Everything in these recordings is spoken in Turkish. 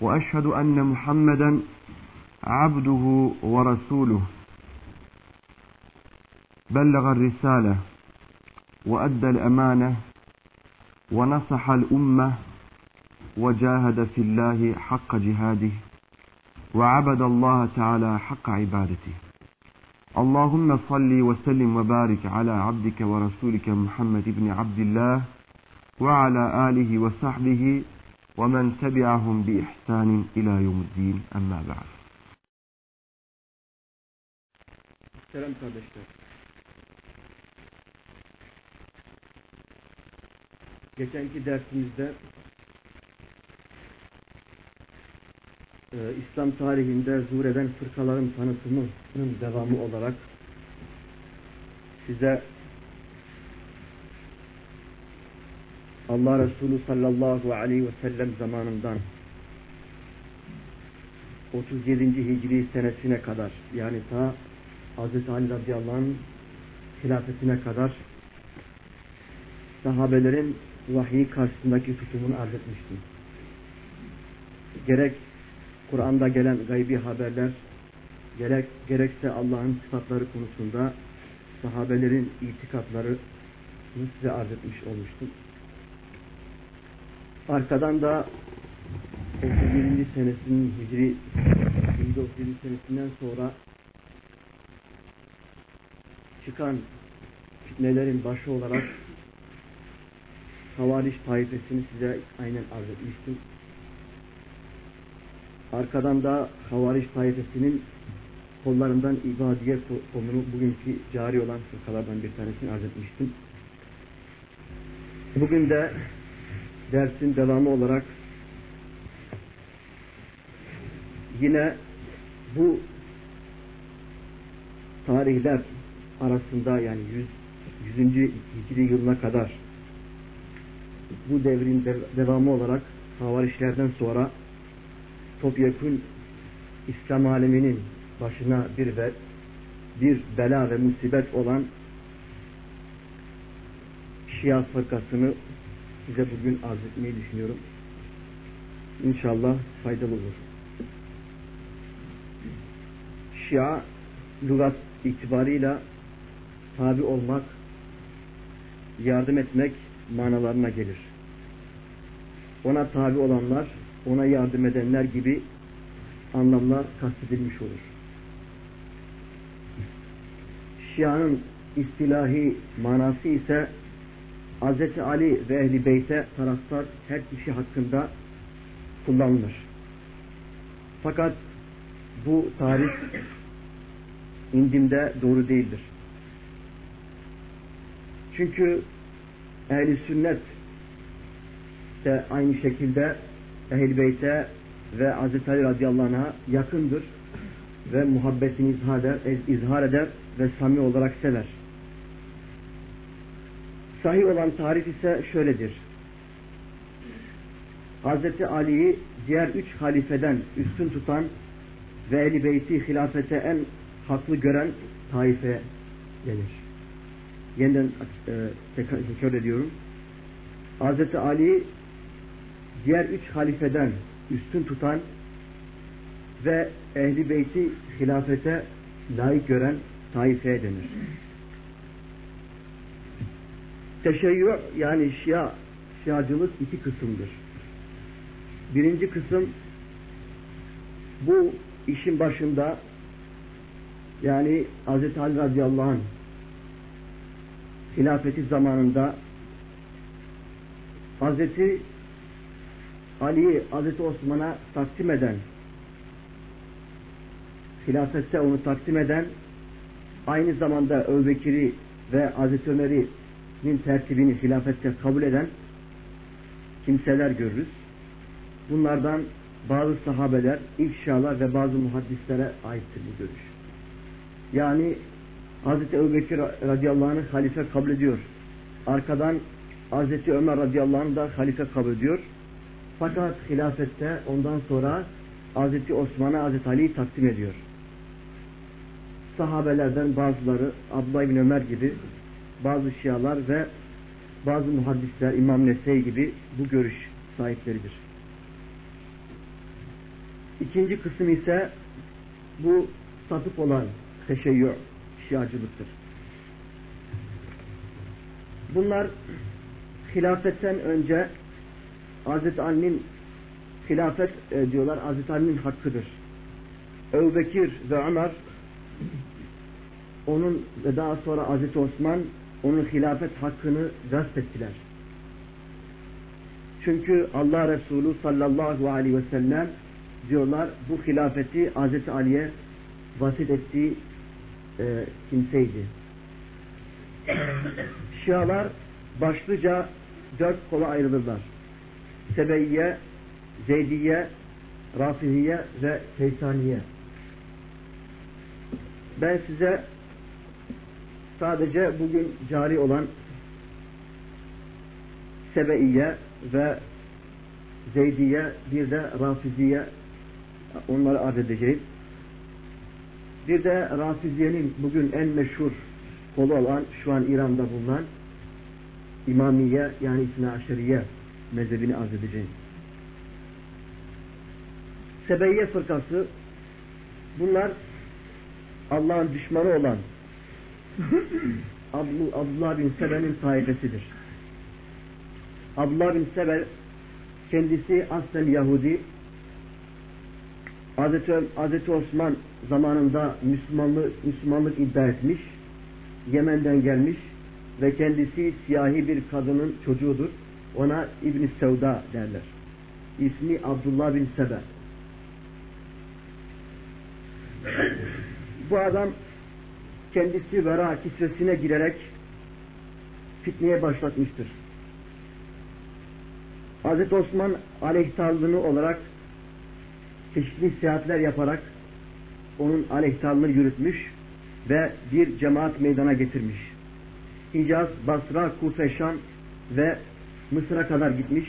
وأشهد أن محمدا عبده ورسوله. بلغ الرسالة وأدى الأمانة ونصح الأمة وجاهد في الله حق جهاده وعبد الله تعالى حق عبادته. اللهم صل وسلم وبارك على عبدك ورسولك محمد بن عبد الله وعلى آله وصحبه ومن تبعهم بإحسان إلى يوم الدين أما بعد Selam kardeşler. Geçenki dersimizde e, İslam tarihinde zuhur eden fırkaların tanıtımının devamı olarak size Allah Resulü sallallahu aleyhi ve sellem zamanından 37. Hicri senesine kadar yani ta Hz. Ali radıyallahu anh hilafetine kadar sahabelerin vahiy karşısındaki tutumunu arz etmiştim. Gerek Kur'an'da gelen gaybi haberler, gerek gerekse Allah'ın sıfatları konusunda sahabelerin itikatları size arz etmiş olmuştum. Arkadan da 37. senesinin Hicri 37. senesinden sonra çıkan fitnelerin başı olarak Havariş taifesini size aynen arz etmiştim. Arkadan da Havariş taifesinin kollarından ibadiye kolunu bugünkü cari olan fırkalardan bir tanesini arz etmiştim. Bugün de dersin devamı olarak yine bu tarihler arasında yani 100. 100. Hicri yılına kadar bu devrin devamı olarak havarişlerden sonra topyekun İslam aleminin başına bir ve bir bela ve musibet olan Şia fırkasını size bugün arz etmeyi düşünüyorum. İnşallah faydalı olur. Şia lügat itibarıyla tabi olmak, yardım etmek manalarına gelir. Ona tabi olanlar, ona yardım edenler gibi anlamlar kastedilmiş olur. Şia'nın istilahi manası ise Hz. Ali ve Ehli Beyt'e taraftar her kişi hakkında kullanılır. Fakat bu tarif indimde doğru değildir. Çünkü ehli sünnet de aynı şekilde ehl beyte ve Hazreti Ali radıyallahu anh'a yakındır ve muhabbetini izhar eder, izhar eder ve sami olarak sever. Sahih olan tarif ise şöyledir. Hazreti Ali'yi diğer üç halifeden üstün tutan ve Ehl-i Beyti hilafete en haklı gören taife denir. Yeniden e, tekrar ediyorum. Hazreti Ali diğer üç halifeden üstün tutan ve ehli beyti hilafete layık gören taifeye denir. Teşeyyü yani şia, şiacılık iki kısımdır. Birinci kısım bu işin başında yani Hz. Ali radıyallahu anh hilafeti zamanında Hazreti Ali'yi Hazreti Osman'a takdim eden hilafette onu takdim eden aynı zamanda Öbekir'i ve Hazreti Ömer'in tertibini hilafette kabul eden kimseler görürüz. Bunlardan bazı sahabeler, ilk şialar ve bazı muhaddislere aittir bu görüş. Yani Hazreti Ebu Bekir radıyallahu anh'ı halife kabul ediyor. Arkadan Hazreti Ömer radıyallahu anh da halife kabul ediyor. Fakat hilafette ondan sonra Hazreti Osman'a Hazreti Ali'yi takdim ediyor. Sahabelerden bazıları Abdullah bin Ömer gibi bazı şialar ve bazı muhaddisler İmam Nesey gibi bu görüş sahipleridir. İkinci kısım ise bu sapık olan teşeyyü şiacılıktır. Bunlar hilafetten önce Hazreti Ali'nin hilafet e, diyorlar Hazreti Ali'nin hakkıdır. Ebu ve Ömer onun ve daha sonra Hazreti Osman onun hilafet hakkını gasp ettiler. Çünkü Allah Resulü sallallahu aleyhi ve sellem diyorlar bu hilafeti Hazreti Ali'ye vasit ettiği e, kimseydi. Şialar başlıca dört kola ayrılırlar. Sebeyye, Zeydiye, Rafihiye ve Keysaniye. Ben size sadece bugün cari olan Sebeiye ve Zeydiye bir de Rafiziye onları arz edeceğim. Bir de Rafiziye'nin bugün en meşhur kolu olan şu an İran'da bulunan İmamiye yani İsna Aşeriye mezhebini arz edeceğim. Sebeyye fırkası bunlar Allah'ın düşmanı olan Abdullah bin Sebe'nin taifesidir. Abdullah bin Sebe kendisi aslen Yahudi Hazreti, Hazreti Osman zamanında Müslümanlık, Müslümanlık iddia etmiş Yemen'den gelmiş ve kendisi siyahi bir kadının çocuğudur. Ona İbn Sevda derler. İsmi Abdullah bin Sebe. Bu adam kendisi vera kisvesine girerek fitneye başlatmıştır. Hazreti Osman aleyhtarlığını olarak çeşitli seyahatler yaparak onun aleyhtarlığını yürütmüş ve bir cemaat meydana getirmiş. Hicaz, Basra, Kufe, Şam ve Mısır'a kadar gitmiş.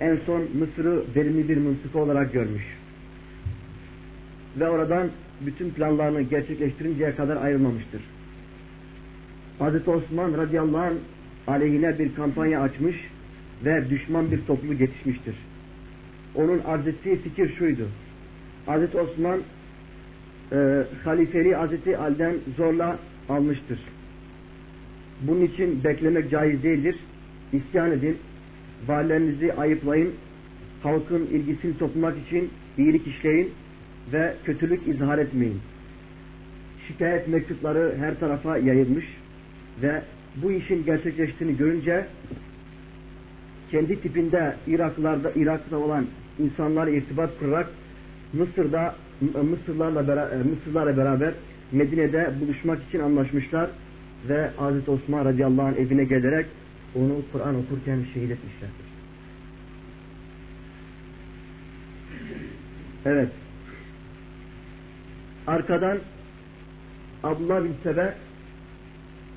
En son Mısır'ı verimli bir mıntıka olarak görmüş. Ve oradan bütün planlarını gerçekleştirinceye kadar ayrılmamıştır. Hazreti Osman radıyallahu anh aleyhine bir kampanya açmış ve düşman bir topluluk yetişmiştir. Onun arz ettiği fikir şuydu. Hazreti Osman e, halifeliği Hazreti Ali'den zorla almıştır. Bunun için beklemek caiz değildir. İsyan edin, valilerinizi ayıplayın, halkın ilgisini toplamak için iyilik işleyin ve kötülük izhar etmeyin. Şikayet mektupları her tarafa yayılmış ve bu işin gerçekleştiğini görünce kendi tipinde Iraklarda Irak'ta olan insanlarla irtibat kurarak Mısır'da Mısırlarla beraber, Mısırlarla beraber Medine'de buluşmak için anlaşmışlar ve Hazreti Osman radıyallahu anh evine gelerek onu Kur'an okurken şehit etmişlerdir. Evet. Arkadan Abdullah bin Sebe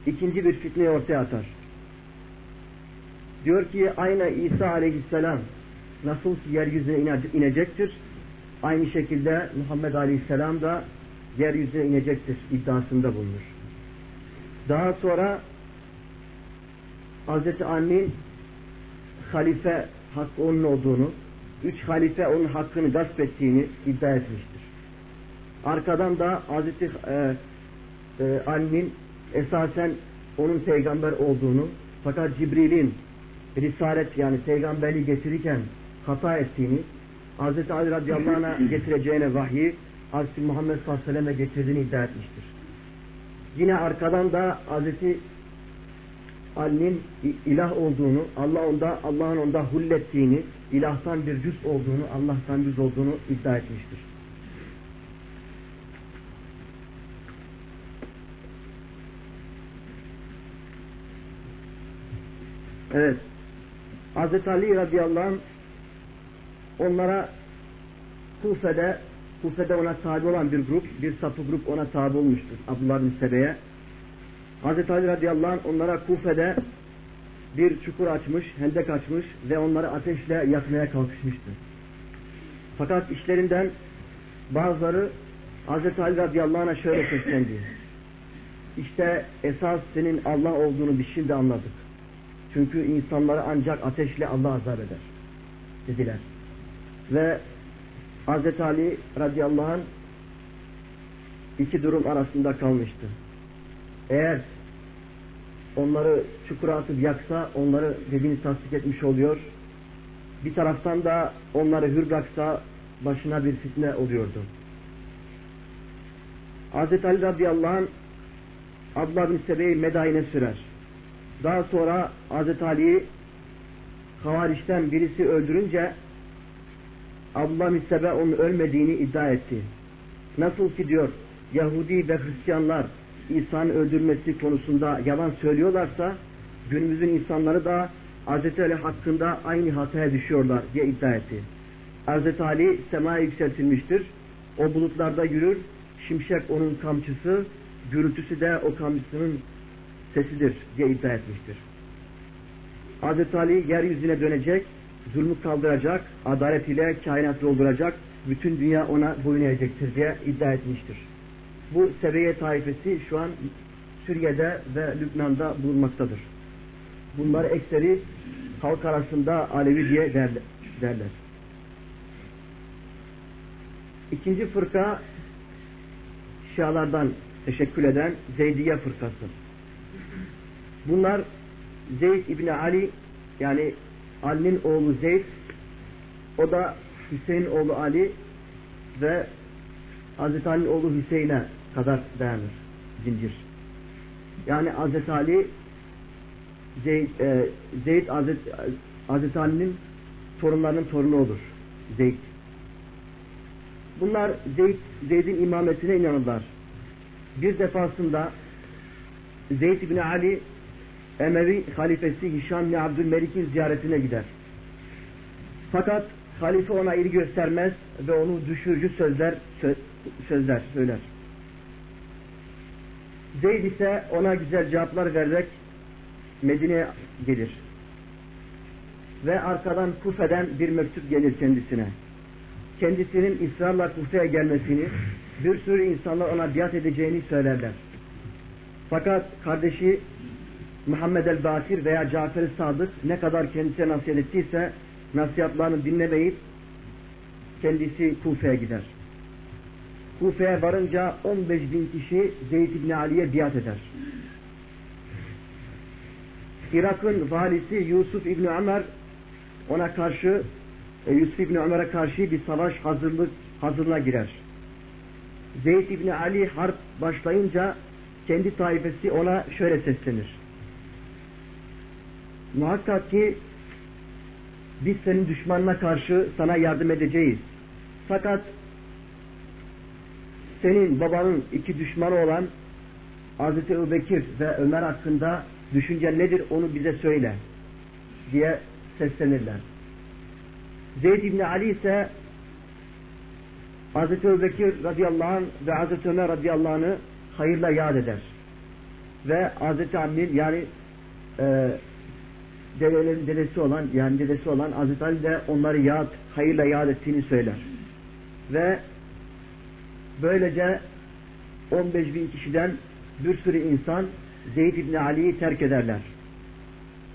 ikinci bir fitneyi ortaya atar. Diyor ki aynı İsa aleyhisselam nasıl ki yeryüzüne inecektir aynı şekilde Muhammed aleyhisselam da yeryüzüne inecektir iddiasında bulunur. Daha sonra Hazreti Ali'nin halife hakkı onun olduğunu, üç halife onun hakkını gasp ettiğini iddia etmiştir. Arkadan da Hazreti e, e, Ali'nin esasen onun peygamber olduğunu fakat Cibril'in risalet yani peygamberliği getirirken hata ettiğini Hz. Ali radıyallahu anh'a getireceğine vahyi Hz. Muhammed sallallahu aleyhi ve sellem'e getirdiğini iddia etmiştir. Yine arkadan da Hz. Ali'nin ilah olduğunu, Allah onda, Allah'ın onda hullettiğini, ilahtan bir cüz olduğunu, Allah'tan cüz olduğunu iddia etmiştir. Evet. Hz. Ali radıyallahu anh onlara Kufe'de Kufe'de ona tabi olan bir grup, bir sapı grup ona tabi olmuştur. Abdullah bin Sebe'ye. Hazreti Ali radıyallahu anh onlara Kufe'de bir çukur açmış, hendek açmış ve onları ateşle yakmaya kalkışmıştı. Fakat işlerinden bazıları Hazreti Ali radıyallahu anh'a şöyle seslendi. İşte esas senin Allah olduğunu biz şimdi anladık. Çünkü insanları ancak ateşle Allah azap eder. Dediler. Ve Hazreti Ali radıyallahu anh iki durum arasında kalmıştı. Eğer onları çukura atıp yaksa onları dediğini tasdik etmiş oluyor. Bir taraftan da onları hür bıraksa başına bir fitne oluyordu. Hazreti Ali radıyallahu anh Abdullah bin Sebe'yi medayine sürer. Daha sonra Hazreti Ali'yi Havariş'ten birisi öldürünce Abdullah bin Sebe onun ölmediğini iddia etti. Nasıl ki diyor Yahudi ve Hristiyanlar İsa'nın öldürmesi konusunda yalan söylüyorlarsa günümüzün insanları da Hz. Ali hakkında aynı hataya düşüyorlar diye iddia etti. Hz. Ali semaya yükseltilmiştir. O bulutlarda yürür. Şimşek onun kamçısı, gürültüsü de o kamçısının sesidir diye iddia etmiştir. Hz. Ali yeryüzüne dönecek, zulmü kaldıracak, adalet ile kainat dolduracak, bütün dünya ona boyun eğecektir diye iddia etmiştir. Bu Sebeye taifesi şu an Suriye'de ve Lübnan'da bulunmaktadır. Bunlar ekseri halk arasında Alevi diye derler. İkinci fırka Şialardan teşekkül eden Zeydiye fırkası. Bunlar Zeyd İbni Ali yani Ali'nin oğlu Zeyd o da Hüseyin oğlu Ali ve Hazreti Ali'nin oğlu Hüseyin'e kadar dayanır zincir. Yani Hazreti Ali Zeyd, e, Zeyd Hazreti, Hazreti Ali'nin torunlarının torunu olur. Zeyd. Bunlar Zeyd, imametine inanırlar. Bir defasında Zeyd bin Ali Emevi halifesi Hişam bin Abdülmelik'in ziyaretine gider. Fakat halife ona ilgi göstermez ve onu düşürücü sözler sözler söyler. Zeyd ise ona güzel cevaplar vererek Medine'ye gelir. Ve arkadan Kufe'den bir mektup gelir kendisine. Kendisinin ısrarla Kufe'ye gelmesini, bir sürü insanlar ona biat edeceğini söylerler. Fakat kardeşi Muhammed el-Bakir veya Cafer-i Sadık ne kadar kendisine nasihat ettiyse nasihatlarını dinlemeyip kendisi Kufe'ye gider. Kufe'ye varınca 15 bin kişi Zeyd İbni Ali'ye biat eder. Irak'ın valisi Yusuf İbni Ömer ona karşı e, Yusuf İbni Ömer'e karşı bir savaş hazırlık hazırlığa girer. Zeyd İbni Ali harp başlayınca kendi taifesi ona şöyle seslenir. Muhakkak ki biz senin düşmanına karşı sana yardım edeceğiz. Fakat senin babanın iki düşmanı olan Hazreti Ebubekir ve Ömer hakkında düşünce nedir onu bize söyle diye seslenirler. Zeyd İbni Ali ise Hazreti Ebubekir radıyallahu anh ve Hazreti Ömer radıyallahu anh'ı hayırla yad eder. Ve Hazreti Amir yani e, dedelerin dedesi olan yani dedesi olan Hazreti Ali de onları yad, hayırla yad ettiğini söyler. Ve böylece 15 bin kişiden bir sürü insan Zeyd İbni Ali'yi terk ederler.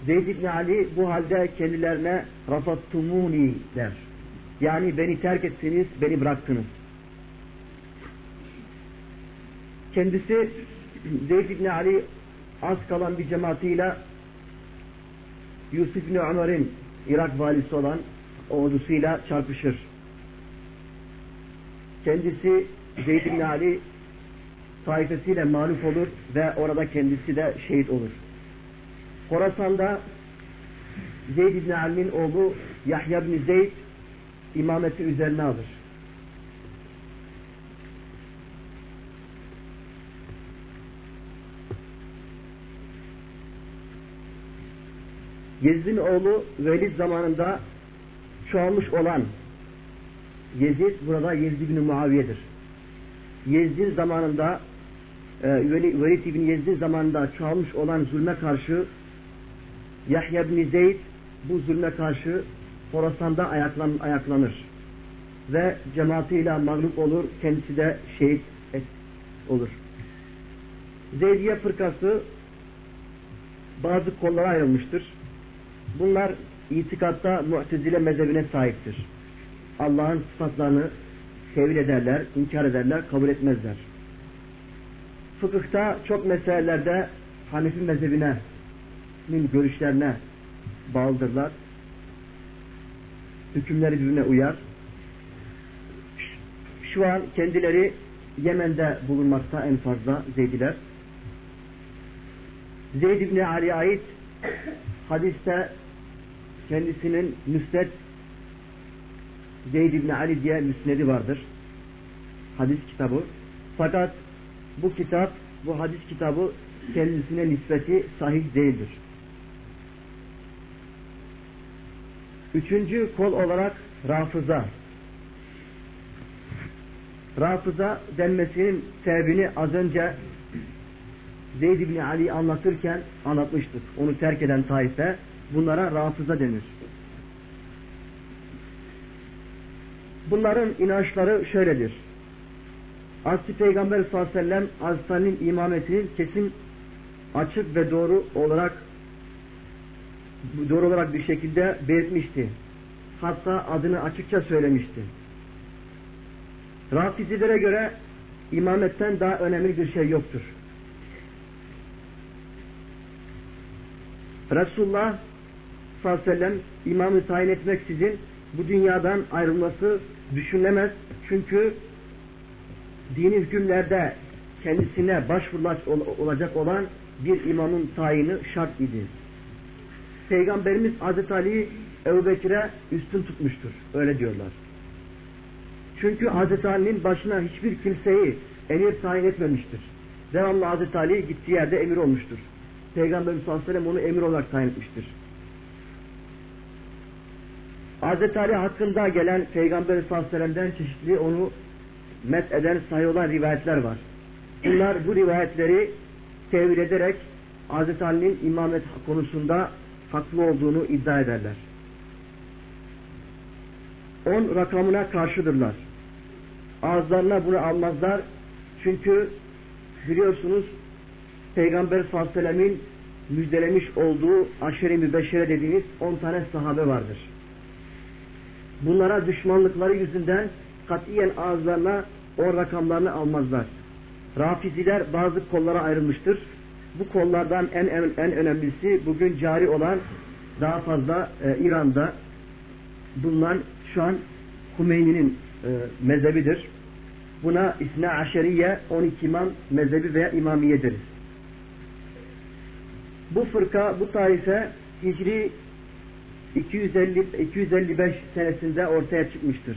Zeyd İbni Ali bu halde kendilerine rafattumuni der. Yani beni terk ettiniz, beni bıraktınız. Kendisi Zeyd İbni Ali az kalan bir cemaatiyle Yusuf İbni Ömer'in Irak valisi olan ordusuyla çarpışır. Kendisi Zeyd İbni Ali taifesiyle mağlup olur ve orada kendisi de şehit olur. Horasan'da Zeyd İbni Ali'nin oğlu Yahya İbni Zeyd imameti üzerine alır. Yezid'in oğlu Velid zamanında çoğalmış olan Yezid burada Yezid bin Muaviye'dir. Yezid'in zamanında e, Velid bin Yezid'in zamanında çoğalmış olan zulme karşı Yahya bin Zeyd bu zulme karşı Horasan'da ayaklan, ayaklanır. Ve cemaatiyle mağlup olur, kendisi de şehit et, olur. Zeydiye fırkası bazı kollara ayrılmıştır. Bunlar itikatta mu'tezile mezhebine sahiptir. Allah'ın sıfatlarını tevil ederler, inkar ederler, kabul etmezler. Fıkıhta çok meselelerde Hanefi mezhebine görüşlerine bağlıdırlar. Hükümleri birbirine uyar. Şu an kendileri Yemen'de bulunmakta en fazla Zeydiler. Zeyd İbni Ali'ye ait hadiste kendisinin müsned Zeyd İbni Ali diye müsnedi vardır. Hadis kitabı. Fakat bu kitap, bu hadis kitabı kendisine nispeti sahih değildir. Üçüncü kol olarak rafıza. Rafıza denmesinin sebebini az önce Zeyd ibn Ali anlatırken anlatmıştık. Onu terk eden taife bunlara rafıza denir. Bunların inançları şöyledir. Asli Peygamber sallallahu aleyhi ve sellem Hazreti imametinin kesin açık ve doğru olarak doğru olarak bir şekilde belirtmişti. Hatta adını açıkça söylemişti. Rafizilere göre imametten daha önemli bir şey yoktur. Resulullah sallallahu aleyhi ve sellem imamı tayin etmeksizin bu dünyadan ayrılması düşünülemez. Çünkü dini hükümlerde kendisine başvurulacak olan bir imamın tayini şart idi. Peygamberimiz Hazreti Ali'yi Ebu Bekir'e üstün tutmuştur. Öyle diyorlar. Çünkü Hazreti Ali'nin başına hiçbir kimseyi emir tayin etmemiştir. Devamlı Hazreti Ali gittiği yerde emir olmuştur. Peygamberimiz sallallahu aleyhi ve sellem onu emir olarak tayin etmiştir. Hazreti Ali hakkında gelen Peygamber sallallahu çeşitli onu met eden sahih olan rivayetler var. Bunlar bu rivayetleri tevil ederek Hazreti Ali'nin imamet konusunda haklı olduğunu iddia ederler. On rakamına karşıdırlar. Ağızlarına bunu almazlar. Çünkü biliyorsunuz Peygamber sallallahu müjdelemiş olduğu aşeri mübeşşere dediğiniz on tane sahabe vardır. Bunlara düşmanlıkları yüzünden katiyen ağızlarına o rakamlarını almazlar. Rafiziler bazı kollara ayrılmıştır. Bu kollardan en en, en önemlisi bugün cari olan daha fazla e, İran'da bulunan şu an Hümeyni'nin e, mezhebidir. Buna İsna Aşeriye 12 imam mezhebi veya imamiye deriz. Bu fırka, bu taife Hicri 250 255 senesinde ortaya çıkmıştır.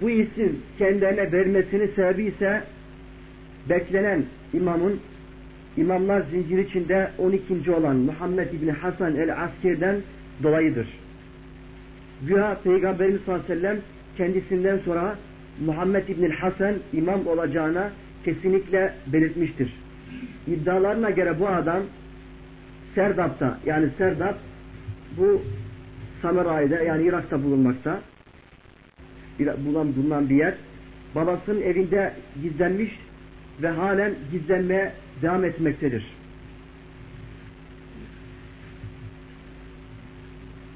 Bu isim kendilerine vermesinin sebebi ise beklenen imamın imamlar zinciri içinde 12. olan Muhammed İbni Hasan el-Askir'den dolayıdır. Güya Peygamberimiz sallallahu aleyhi ve sellem kendisinden sonra Muhammed İbni Hasan imam olacağına kesinlikle belirtmiştir. İddialarına göre bu adam Serdap'ta yani Serdap bu Samaray'da yani Irak'ta bulunmakta bulan, bulunan bir yer. Babasının evinde gizlenmiş ve halen gizlenmeye devam etmektedir.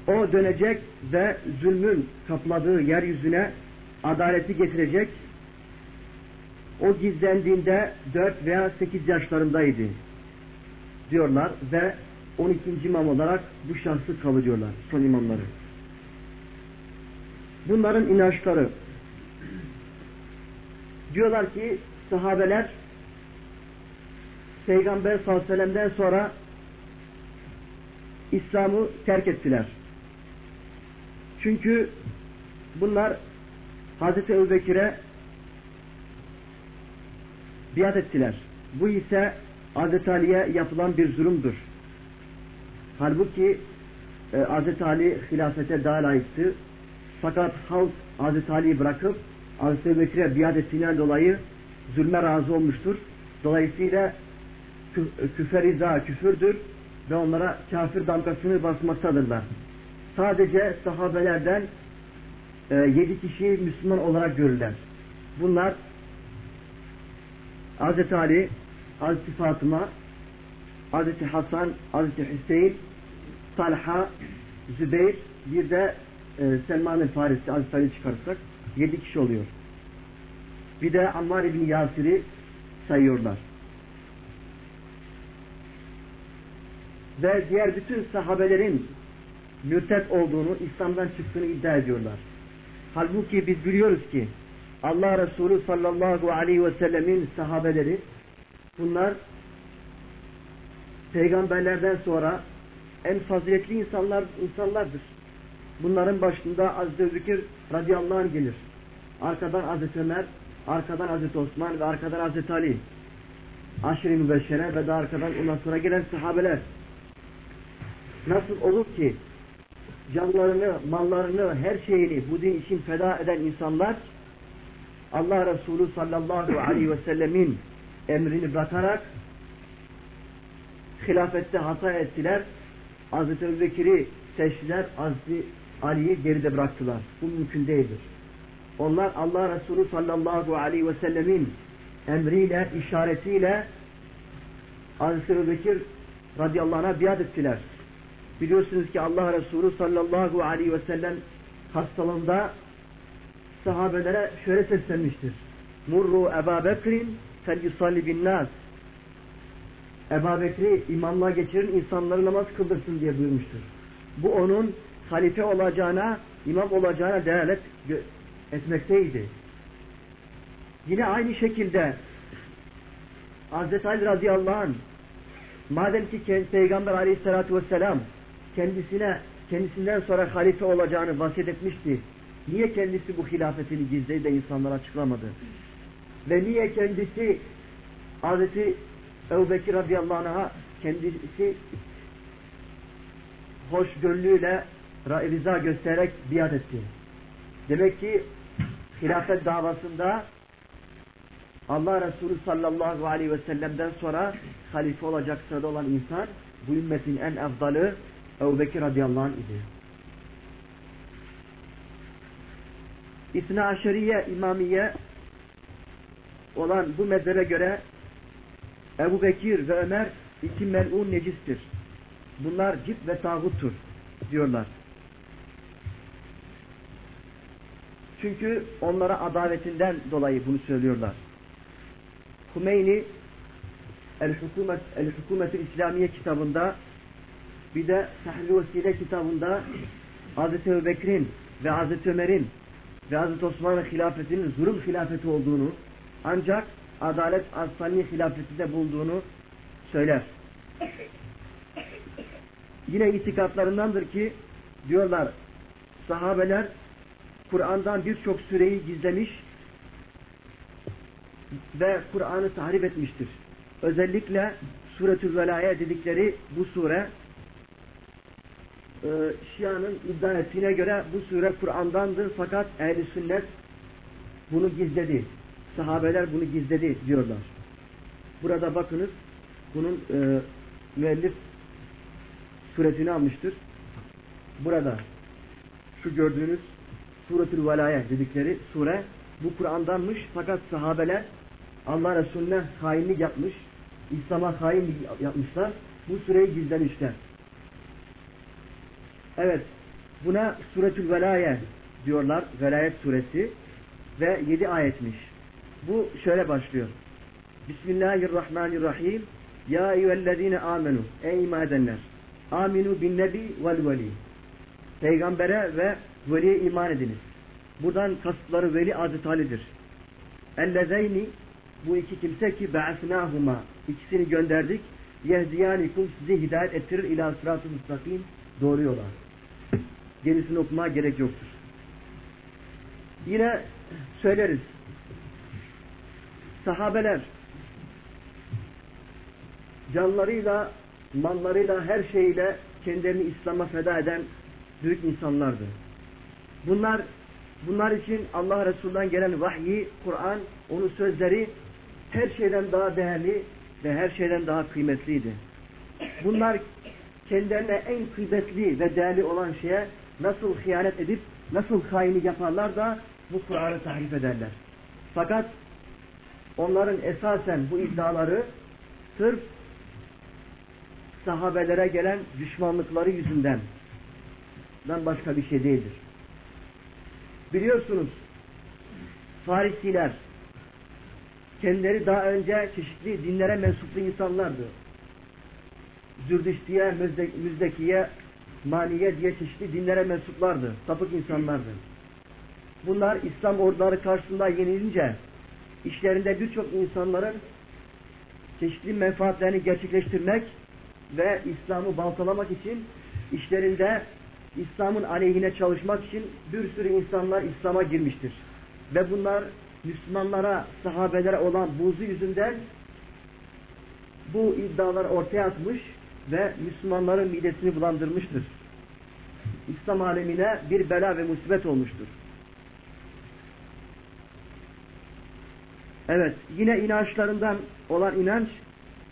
O dönecek ve zulmün kapladığı yeryüzüne adaleti getirecek. O gizlendiğinde 4 veya 8 yaşlarındaydı diyorlar ve 12. imam olarak bu şahsı kabul ediyorlar son imamları. Bunların inançları diyorlar ki sahabeler Peygamber sallallahu aleyhi ve sellem'den sonra İslam'ı terk ettiler. Çünkü bunlar Hazreti Ebubekir'e biat ettiler. Bu ise Hazreti Ali'ye yapılan bir zulümdür. Halbuki e, Hazreti Ali hilafete daha layıktı. Fakat halk Hazreti Ali'yi bırakıp Ebu Bekir'e biat ettiğinden dolayı zulme razı olmuştur. Dolayısıyla kü küferiza küfürdür ve onlara kafir damgasını basmaktadırlar. Sadece sahabelerden e, yedi kişi Müslüman olarak görürler. Bunlar Hazreti Ali, Hazreti Fatıma, Hazreti Hasan, Hazreti Hüseyin, Talha, Zübeyir, bir de e, Selman-ı Farisi, Hazreti Ali çıkarırsak yedi kişi oluyor. Bir de Ammar İbni Yasir'i sayıyorlar. Ve diğer bütün sahabelerin mürtet olduğunu, İslam'dan çıktığını iddia ediyorlar. Halbuki biz biliyoruz ki Allah Resulü sallallahu aleyhi ve sellemin sahabeleri bunlar peygamberlerden sonra en faziletli insanlar insanlardır. Bunların başında Hazreti Zikir radıyallahu anh gelir. Arkadan Hazreti Ömer, arkadan Hazreti Osman ve arkadan Hazreti Ali. Aşırı mübeşşere ve de arkadan ondan sonra gelen sahabeler. Nasıl olur ki canlarını, mallarını, her şeyini bu din için feda eden insanlar Allah Resulü sallallahu aleyhi ve sellemin emrini bırakarak hilafette hata ettiler. Hazreti Ebu Bekir'i seçtiler. Hazreti Ali'yi geride bıraktılar. Bu mümkün değildir. Onlar Allah Resulü sallallahu aleyhi ve sellemin emriyle, işaretiyle Hazreti Ebu Bekir radıyallahu anh'a biat ettiler. Biliyorsunuz ki Allah Resulü sallallahu aleyhi ve sellem hastalığında sahabelere şöyle seslenmiştir. Murru Ebu Bekir'in fel yusalli bin nas. Ebu Bekir'i imamlığa geçirin insanları namaz kıldırsın diye buyurmuştur. Bu onun halife olacağına, imam olacağına delalet etmekteydi. Yine aynı şekilde Hz. Ali radıyallahu anh madem ki Peygamber aleyhissalatü vesselam kendisine kendisinden sonra halife olacağını vasiyet etmişti. Niye kendisi bu hilafetini gizledi de insanlara açıklamadı? Ve niye kendisi Hazreti Ebu Bekir radıyallahu anh'a kendisi hoşgörülüyle rıza göstererek biat etti. Demek ki hilafet davasında Allah Resulü sallallahu aleyhi ve sellem'den sonra halife olacak sırada olan insan bu ümmetin en efdalı Ebu Bekir radıyallahu anh idi. İsna Aşeriye İmamiye olan bu mezhebe göre Ebu Bekir ve Ömer iki mel'un necistir. Bunlar cip ve tağuttur diyorlar. Çünkü onlara adaletinden dolayı bunu söylüyorlar. Hümeyni El-Hükümet El-Hükümet İslamiye kitabında bir de Sahih Vesile kitabında Hazreti Ebu Bekir'in ve Hazreti Ömer'in ve Hazreti Osman'ın hilafetinin zulüm hilafeti olduğunu ancak adalet aslanı hilafetinde bulduğunu söyler. Yine itikatlarındandır ki diyorlar sahabeler Kur'an'dan birçok süreyi gizlemiş ve Kur'an'ı tahrip etmiştir. Özellikle Suretül Velaye dedikleri bu sure e, Şia'nın iddia ettiğine göre bu sure Kur'an'dandır fakat ehli sünnet bunu gizledi. Sahabeler bunu gizledi diyorlar. Burada bakınız bunun e, müellif suretini almıştır. Burada şu gördüğünüz Suretül Velaye dedikleri sure bu Kur'an'danmış fakat sahabeler Allah Resulüne hainlik yapmış, İslam'a hainlik yapmışlar. Bu sureyi gizlemişler. Evet, buna Suretül Velaye diyorlar, Velayet suresi ve yedi ayetmiş. Bu şöyle başlıyor. Bismillahirrahmanirrahim. Ya eyyühellezine amenu. Ey iman edenler. Aminu bin nebi vel veli. Peygambere ve veliye iman ediniz. Buradan kasıtları veli Hazreti Ali'dir. Ellezeyni bu iki kimse ki ba'asnahuma ikisini gönderdik. Yehdiyanikum sizi hidayet ettirir ila sıratı müstakim doğru yola. Gerisini okumaya gerek yoktur. Yine söyleriz. Sahabeler canlarıyla, mallarıyla, her şeyiyle kendilerini İslam'a feda eden büyük insanlardı. Bunlar bunlar için Allah Resulü'nden gelen vahyi, Kur'an, onun sözleri her şeyden daha değerli ve her şeyden daha kıymetliydi. Bunlar kendilerine en kıymetli ve değerli olan şeye nasıl hıyanet edip nasıl hainlik yaparlar da bu Kur'an'ı tahrif ederler. Fakat onların esasen bu iddiaları sırf sahabelere gelen düşmanlıkları yüzünden başka bir şey değildir. Biliyorsunuz Farisiler kendileri daha önce çeşitli dinlere mensuplu insanlardı. Zürdüştiye, Müzdekiye, Maniye diye çeşitli dinlere mensuplardı. Sapık insanlardı. Bunlar İslam orduları karşısında yenilince işlerinde birçok insanların çeşitli menfaatlerini gerçekleştirmek ve İslam'ı baltalamak için işlerinde İslam'ın aleyhine çalışmak için bir sürü insanlar İslam'a girmiştir. Ve bunlar Müslümanlara, sahabelere olan buzu yüzünden bu iddiaları ortaya atmış ve Müslümanların midesini bulandırmıştır. İslam alemine bir bela ve musibet olmuştur. Evet, yine inançlarından olan inanç,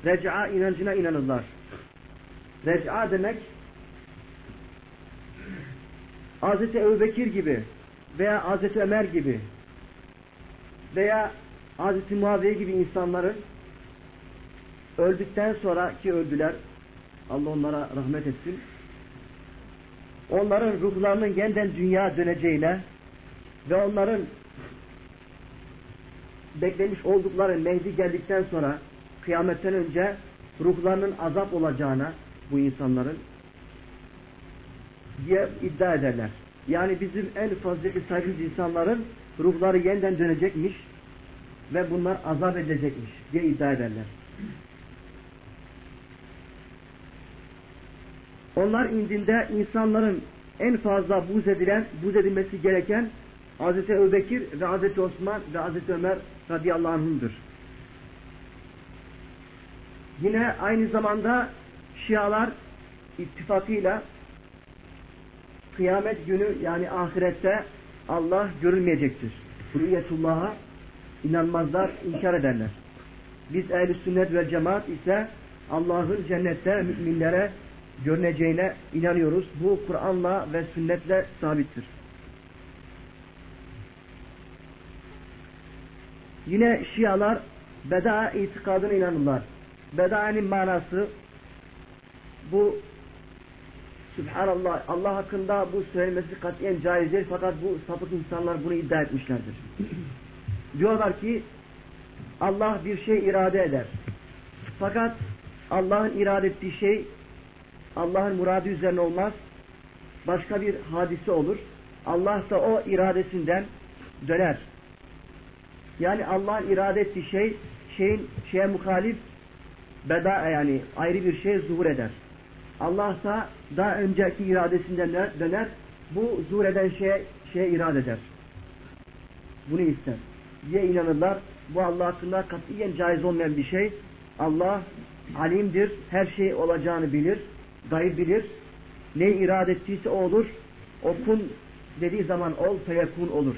rec'a inancına inanırlar. Rec'a demek, Hz. Ebu gibi veya Hz. Ömer gibi veya Hz. Muaviye gibi insanların öldükten sonra ki öldüler, Allah onlara rahmet etsin, onların ruhlarının yeniden dünya döneceğine ve onların beklemiş oldukları Mehdi geldikten sonra kıyametten önce ruhlarının azap olacağına bu insanların diye iddia ederler. Yani bizim en faziletli saygısız insanların ruhları yeniden dönecekmiş ve bunlar azap edecekmiş diye iddia ederler. Onlar indinde insanların en fazla buz edilen, buz edilmesi gereken Hz. Ebubekir ve Hz. Osman ve Hz. Ömer radıyallahu anhumdur. Yine aynı zamanda Şialar ittifakıyla kıyamet günü yani ahirette Allah görülmeyecektir. Rüyetullah'a inanmazlar, inkar ederler. Biz ehl sünnet ve cemaat ise Allah'ın cennette müminlere görüneceğine inanıyoruz. Bu Kur'an'la ve sünnetle sabittir. Yine Şialar beda itikadına inanırlar. Beda'nın manası bu Subhanallah Allah hakkında bu söylemesi katiyen caiz değil fakat bu sapık insanlar bunu iddia etmişlerdir. Diyorlar ki Allah bir şey irade eder. Fakat Allah'ın irade ettiği şey Allah'ın muradı üzerine olmaz. Başka bir hadise olur. Allah da o iradesinden döner. Yani Allah'ın irade ettiği şey şeyin şeye muhalif beda yani ayrı bir şey zuhur eder. Allah da daha önceki iradesinden döner. Bu zuhur eden şeye, şeye irade eder. Bunu ister. Diye inanırlar. Bu Allah hakkında katiyen caiz olmayan bir şey. Allah alimdir. Her şey olacağını bilir. Gayb bilir. Ne irade ettiyse o olur. O kun dediği zaman ol feyekun olur.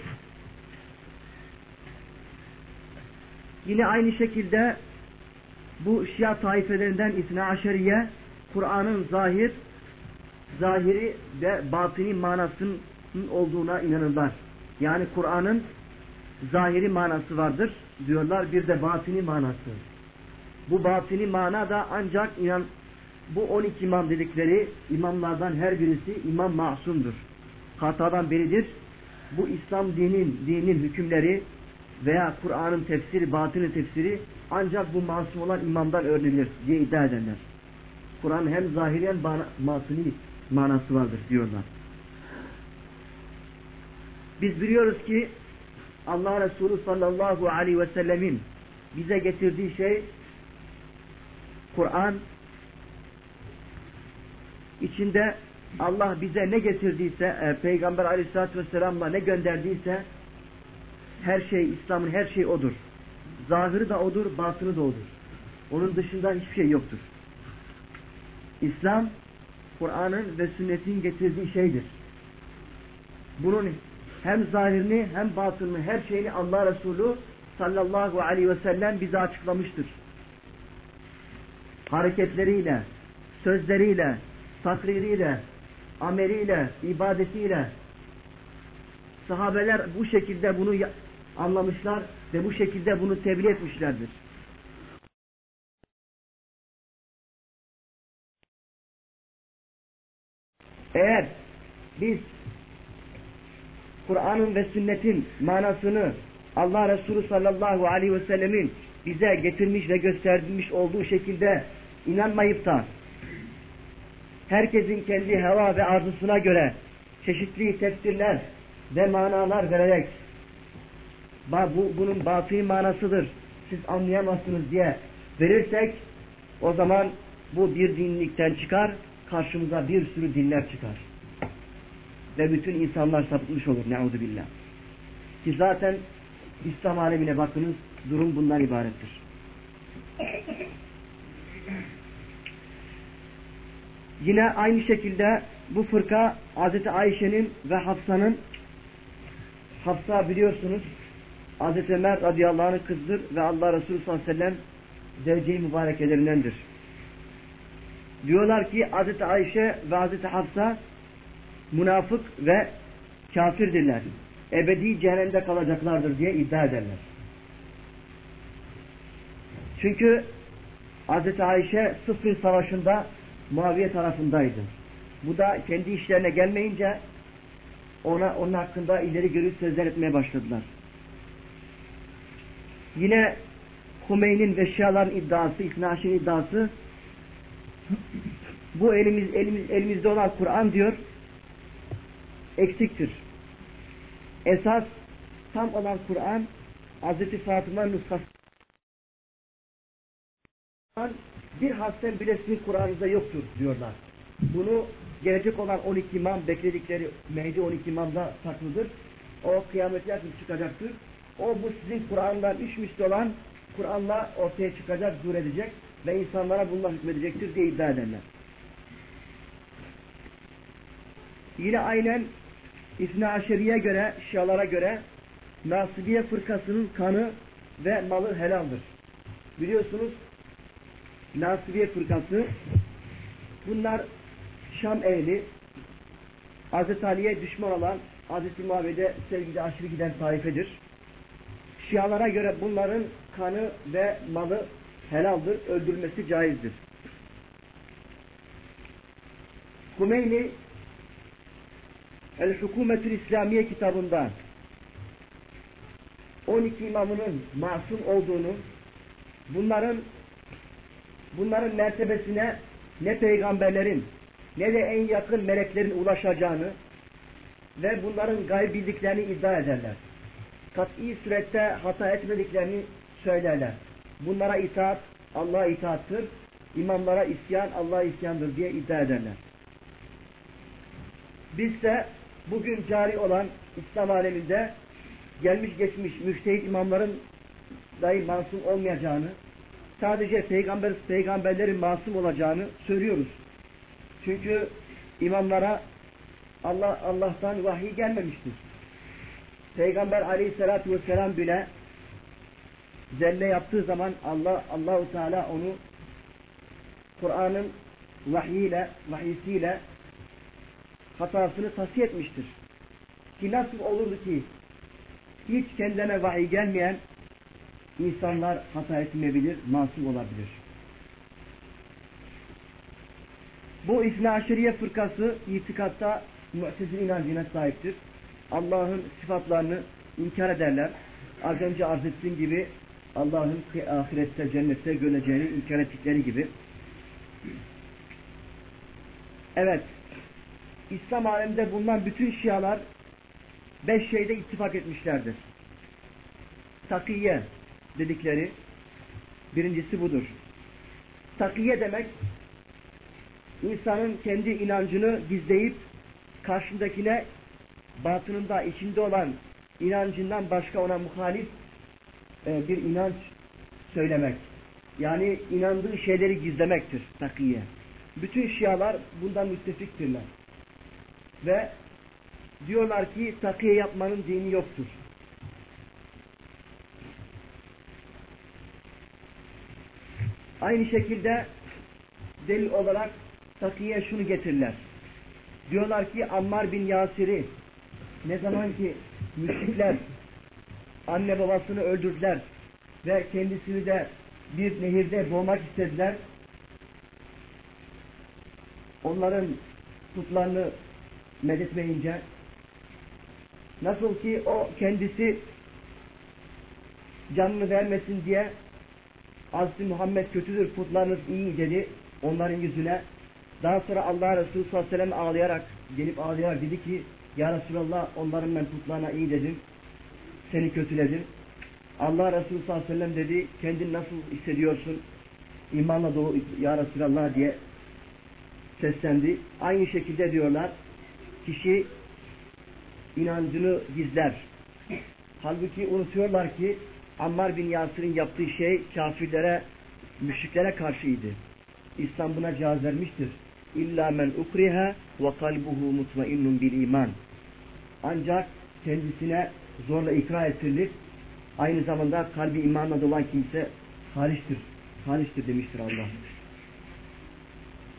Yine aynı şekilde bu Şia taifelerinden İsna Aşeriye Kur'an'ın zahir zahiri ve batini manasının olduğuna inanırlar. Yani Kur'an'ın zahiri manası vardır diyorlar. Bir de batini manası. Bu batini mana da ancak inan bu 12 imam dedikleri imamlardan her birisi imam masumdur. Hatadan beridir. Bu İslam dinin dinin hükümleri veya Kur'an'ın tefsiri, batini tefsiri ancak bu masum olan imamdan öğrenilir diye iddia ederler. Kur'an hem zahiri hem manası vardır diyorlar. Biz biliyoruz ki Allah Resulü sallallahu aleyhi ve sellemin bize getirdiği şey Kur'an içinde Allah bize ne getirdiyse e, Peygamber aleyhissalatü vesselamla ne gönderdiyse her şey İslam'ın her şeyi odur. Zahiri da odur, batını da odur. Onun dışında hiçbir şey yoktur. İslam Kur'an'ın ve sünnetin getirdiği şeydir. bunun hem zahirini hem batınını her şeyini Allah Resulü sallallahu aleyhi ve sellem bize açıklamıştır. Hareketleriyle, sözleriyle, takririyle, ameliyle, ibadetiyle sahabeler bu şekilde bunu anlamışlar ve bu şekilde bunu tebliğ etmişlerdir. Eğer biz Kur'an'ın ve sünnetin manasını Allah Resulü sallallahu aleyhi ve sellemin bize getirmiş ve göstermiş olduğu şekilde inanmayıp da herkesin kendi heva ve arzusuna göre çeşitli tefsirler ve manalar vererek bu, bunun batı manasıdır siz anlayamazsınız diye verirsek o zaman bu bir dinlikten çıkar karşımıza bir sürü dinler çıkar. Ve bütün insanlar sapıtmış olur. Neuzu billah. Ki zaten İslam alemine bakınız durum bundan ibarettir. Yine aynı şekilde bu fırka Hz. Ayşe'nin ve Hafsa'nın Hafsa biliyorsunuz Hz. Ömer radıyallahu anh'ın kızdır ve Allah Resulü sallallahu aleyhi ve sellem zevce-i mübarekelerindendir. Diyorlar ki Hz. Ayşe ve Hz. Hafsa münafık ve kafirdirler. Ebedi cehennemde kalacaklardır diye iddia ederler. Çünkü Hz. Ayşe Sıfır Savaşı'nda Muaviye tarafındaydı. Bu da kendi işlerine gelmeyince ona onun hakkında ileri geri sözler etmeye başladılar. Yine Hümeyni'nin ve Şiaların iddiası, İsnaş'ın iddiası bu elimiz, elimiz elimizde olan Kur'an diyor eksiktir. Esas tam olan Kur'an Hz. Fatıma nuskası bir harften bile sizin Kur'an'ınızda yoktur diyorlar. Bunu gelecek olan 12 imam bekledikleri Mehdi 12 imamda saklıdır. O kıyamet yakın çıkacaktır. O bu sizin Kur'an'dan misli olan Kur'an'la ortaya çıkacak, zuhur edecek ve insanlara bununla hükmedecektir diye iddia ederler. Yine aynen İsna Aşeri'ye göre, Şialara göre Nasibiye fırkasının kanı ve malı helaldir. Biliyorsunuz Nasibiye fırkası bunlar Şam ehli Hz. Ali'ye düşman olan Hz. Muhammed'e sevgide aşırı giden taifedir. Şialara göre bunların kanı ve malı helaldir, öldürülmesi caizdir. Kumeyni El Hükümetül İslamiye kitabında 12 imamının masum olduğunu, bunların bunların mertebesine ne peygamberlerin ne de en yakın meleklerin ulaşacağını ve bunların gayb bildiklerini iddia ederler. Kat'i surette hata etmediklerini söylerler. Bunlara itaat Allah'a itaattır, imamlara isyan Allah'a isyandır diye iddia ederler. Biz de bugün cari olan İslam aleminde gelmiş geçmiş müştehit imamların dahi masum olmayacağını, sadece peygamber peygamberlerin masum olacağını söylüyoruz. Çünkü imamlara Allah Allah'tan vahiy gelmemiştir. Peygamber aleyhissalatü vesselam bile zelle yaptığı zaman Allah Allahu Teala onu Kur'an'ın vahiyle, vahisiyle hatasını tasfiye etmiştir. Ki nasıl olurdu ki hiç kendine vahiy gelmeyen insanlar hata etmeyebilir, masum olabilir. Bu İsna Aşeriye fırkası itikatta mu'tezil inancına sahiptir. Allah'ın sıfatlarını inkar ederler. Az önce arz ettiğim gibi Allah'ın ahirette, cennette göreceğini inkar ettikleri gibi. Evet, İslam aleminde bulunan bütün şialar beş şeyde ittifak etmişlerdir. Takiye dedikleri birincisi budur. Takiye demek insanın kendi inancını gizleyip karşındakine batınında içinde olan inancından başka ona muhalif e, bir inanç söylemek. Yani inandığı şeyleri gizlemektir takiye. Bütün şialar bundan müttefiktirler. Ve diyorlar ki takiye yapmanın dini yoktur. Aynı şekilde delil olarak takiye şunu getirirler. Diyorlar ki Ammar bin Yasir'i ne zaman ki müşrikler anne babasını öldürdüler ve kendisini de bir nehirde boğmak istediler. Onların putlarını medetmeyince nasıl ki o kendisi canını vermesin diye Hazreti Muhammed kötüdür putlarınız iyi dedi onların yüzüne. Daha sonra Allah Resulü sallallahu aleyhi ve sellem ağlayarak gelip ağlayarak dedi ki Ya Resulallah onların ben putlarına iyi dedim. Seni kötüledim. Allah Resulü sallallahu aleyhi ve sellem dedi kendin nasıl hissediyorsun? İmanla dolu Ya Resulallah diye seslendi. Aynı şekilde diyorlar kişi inancını gizler. Halbuki unutuyorlar ki Ammar bin Yasir'in yaptığı şey kafirlere, müşriklere karşıydı. İslam buna cevaz vermiştir. İlla men ukriha ve kalbuhu mutmainnun bil iman. Ancak kendisine zorla ikra ettirilir. Aynı zamanda kalbi imanla dolan kimse hariçtir. Hariçtir demiştir Allah.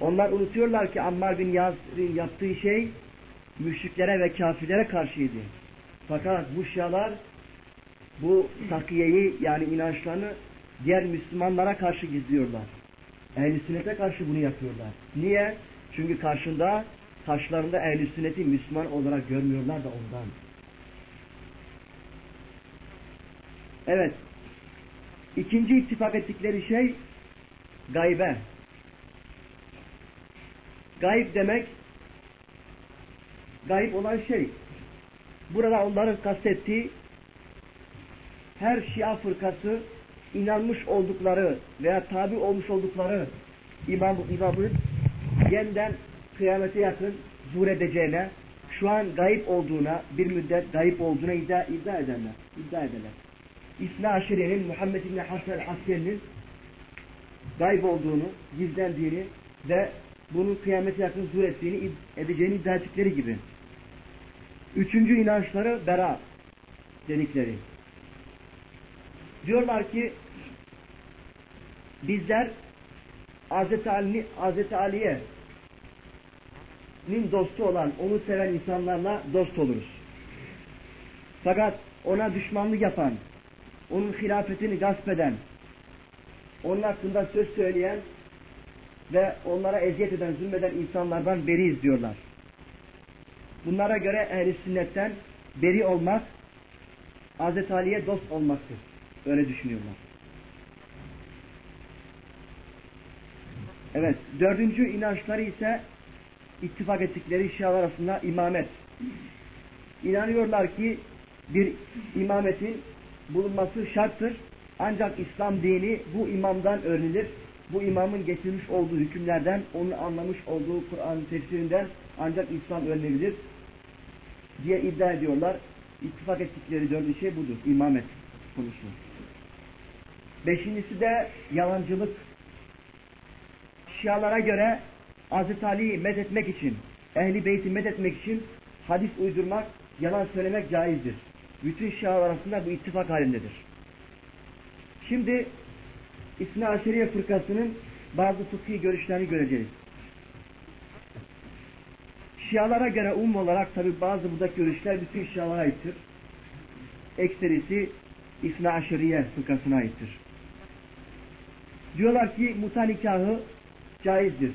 Onlar unutuyorlar ki Ammar bin Yasir'in yaptığı şey müşriklere ve kafirlere karşıydı. Fakat bu şialar bu takiyeyi yani inançlarını diğer Müslümanlara karşı gizliyorlar. Ehl-i sünnete karşı bunu yapıyorlar. Niye? Çünkü karşında taşlarında ehl-i sünneti Müslüman olarak görmüyorlar da ondan. Evet. İkinci ittifak ettikleri şey gaybe. Gayb demek gayb olan şey. Burada onların kastettiği her Şia fırkası inanmış oldukları veya tabi olmuş oldukları imam, imamın yeniden kıyamete yakın zuhur edeceğine, şu an gayip olduğuna, bir müddet gayip olduğuna iddia, iddia ederler. İddia ederler. İsna Aşiriye'nin, Muhammed İbni Hasan el-Askeri'nin gayb olduğunu, gizlendiğini ve bunun kıyamete yakın zuhur ettiğini, edeceğini iddia ettikleri gibi. Üçüncü inançları bera dedikleri. Diyorlar ki bizler Hz. Ali, Hz. Ali'ye nin dostu olan, onu seven insanlarla dost oluruz. Fakat ona düşmanlık yapan, onun hilafetini gasp eden, onun hakkında söz söyleyen ve onlara eziyet eden, zulmeden insanlardan beriyiz diyorlar. Bunlara göre ehl sünnetten beri olmak, Hz. Ali'ye dost olmaktır. Öyle düşünüyorlar. Evet, dördüncü inançları ise ittifak ettikleri şialar arasında imamet. İnanıyorlar ki bir imametin bulunması şarttır. Ancak İslam dini bu imamdan öğrenilir. Bu imamın getirmiş olduğu hükümlerden, onun anlamış olduğu Kur'an tefsirinden ancak İslam öğrenilebilir diye iddia ediyorlar. İttifak ettikleri dördüncü şey budur. İmamet konusu. Beşincisi de yalancılık. Şialara göre Hz. Ali'yi methetmek için, Ehli Beyt'i methetmek için hadis uydurmak, yalan söylemek caizdir. Bütün Şialar arasında bu ittifak halindedir. Şimdi İsna Aşeriye fırkasının bazı fıkhi görüşlerini göreceğiz. Şialara göre um olarak tabi bazı buradaki görüşler bütün Şialara aittir. Ekserisi İsna Aşeriye fırkasına aittir. Diyorlar ki muta nikahı caizdir.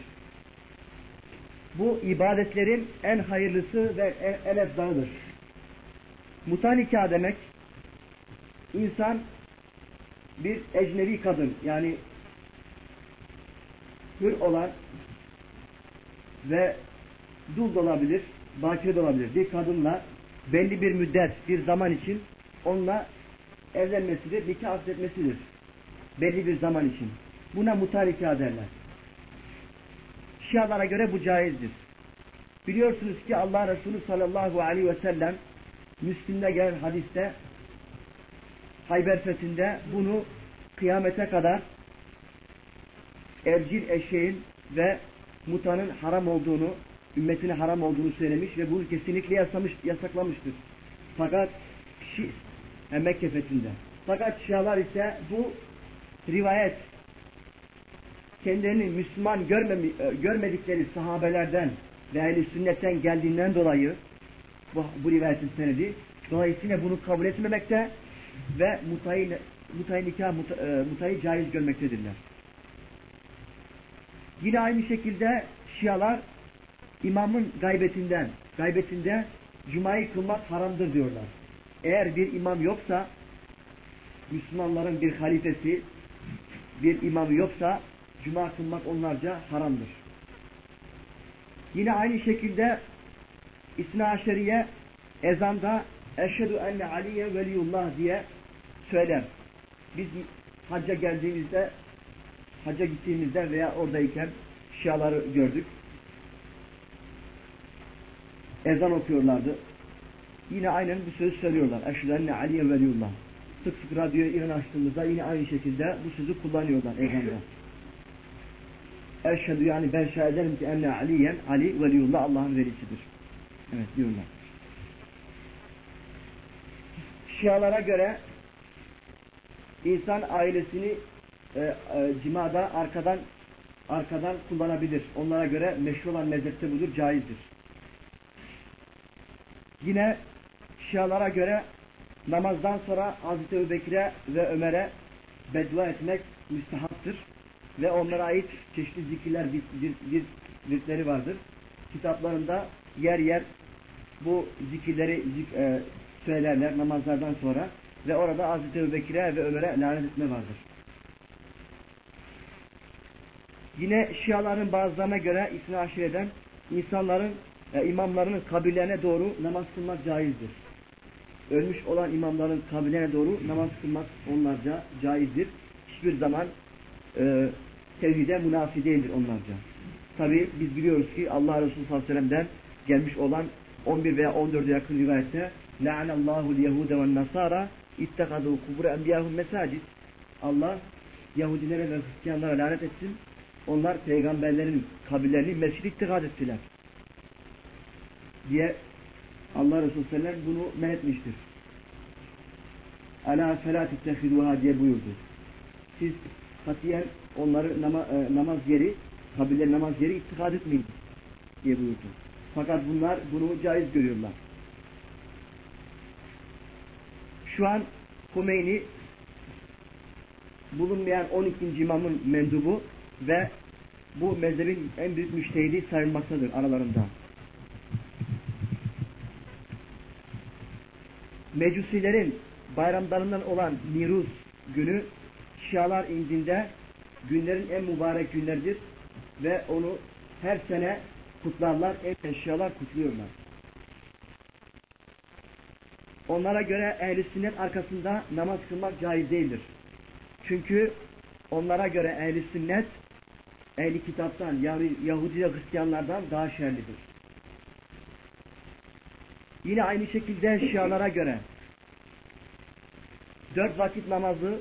Bu ibadetlerin en hayırlısı ve en, en efdalıdır. Muta nikah demek insan bir ecnebi kadın yani hür olan ve dul olabilir, bakire olabilir. Bir kadınla belli bir müddet, bir zaman için onunla evlenmesidir, nikah aksetmesidir. Belli bir zaman için. Buna mutarika derler. Şialara göre bu caizdir. Biliyorsunuz ki Allah Resulü sallallahu aleyhi ve sellem Müslim'de gelen hadiste Hayber fethinde bunu kıyamete kadar evcil eşeğin ve mutanın haram olduğunu ümmetine haram olduğunu söylemiş ve bunu kesinlikle yasamış, yasaklamıştır. Fakat Şi, Mekke fethinde. Fakat Şialar ise bu rivayet kendilerini Müslüman görmemi, e, görmedikleri sahabelerden ve ehl sünnetten geldiğinden dolayı bu, bu rivayetin senedi dolayısıyla bunu kabul etmemekte ve mutayı, mutayı nikah muta, e, mutayı caiz görmektedirler. Yine aynı şekilde Şialar imamın gaybetinden, gaybetinde Cuma'yı kılmak haramdır diyorlar. Eğer bir imam yoksa, Müslümanların bir halifesi, bir imamı yoksa, Cuma kılmak onlarca haramdır. Yine aynı şekilde İsna Aşeriye ezanda Eşhedü enne Aliye veliyullah diye söyler. Biz hacca geldiğimizde, hacca gittiğimizde veya oradayken şiaları gördük. Ezan okuyorlardı. Yine aynen bu sözü söylüyorlar. Eşhedü enne Aliye veliyullah. Sık sık radyoyu İran açtığımızda yine aynı şekilde bu sözü kullanıyorlar ezanda. Eşhedü yani ben şahit ederim ki enne Aliyen Ali veliyullah Allah'ın velisidir. Evet diyorlar. Şialara göre insan ailesini e, e, cimada arkadan arkadan kullanabilir. Onlara göre meşru olan mezhepte budur, caizdir. Yine Şialara göre namazdan sonra Hazreti Ebubekir'e ve Ömer'e beddua etmek müstehaptır. Ve onlara ait çeşitli zikirler, zikirleri vardır. Kitaplarında yer yer bu zikirleri zik, e, söylerler namazlardan sonra ve orada Hazreti Ebubekir'e ve Ömer'e lanet etme vardır. Yine Şiaların bazılarına göre İsna Aşire'den insanların, e, imamlarının kabirlerine doğru namaz kılmak caizdir. Ölmüş olan imamların kabirlerine doğru namaz kılmak onlarca caizdir. Hiçbir zaman e, tevhide münafi değildir onlarca. Tabi biz biliyoruz ki Allah Resulü sallallahu aleyhi ve sellem'den gelmiş olan 11 veya 14'e yakın rivayette La'anallahu l-Yehude ve Nasara ittekadu kubur enbiyahum mesacid Allah Yahudilere ve Hristiyanlara lanet etsin. Onlar peygamberlerin kabirlerini mescid ittikad ettiler. Diye Allah Resulü sellem bunu men etmiştir. Ala felat ittehiduha diye buyurdu. Siz katiyen onları nama, e, namaz yeri, kabirler namaz yeri ittikad etmeyin diye buyurdu. Fakat bunlar bunu caiz görüyorlar. Şu an Kumeyni bulunmayan 12. imamın mendubu ve bu mezhebin en büyük müştehidi sayılmaktadır aralarında. Mecusilerin bayramlarından olan Niruz günü Şialar indinde günlerin en mübarek günleridir ve onu her sene kutlarlar, en eşyalar kutluyorlar. Onlara göre ehl sünnet arkasında namaz kılmak caiz değildir. Çünkü onlara göre ehl sünnet ehli kitaptan Yahudi ve Hristiyanlardan daha şerlidir. Yine aynı şekilde Şialara göre dört vakit namazı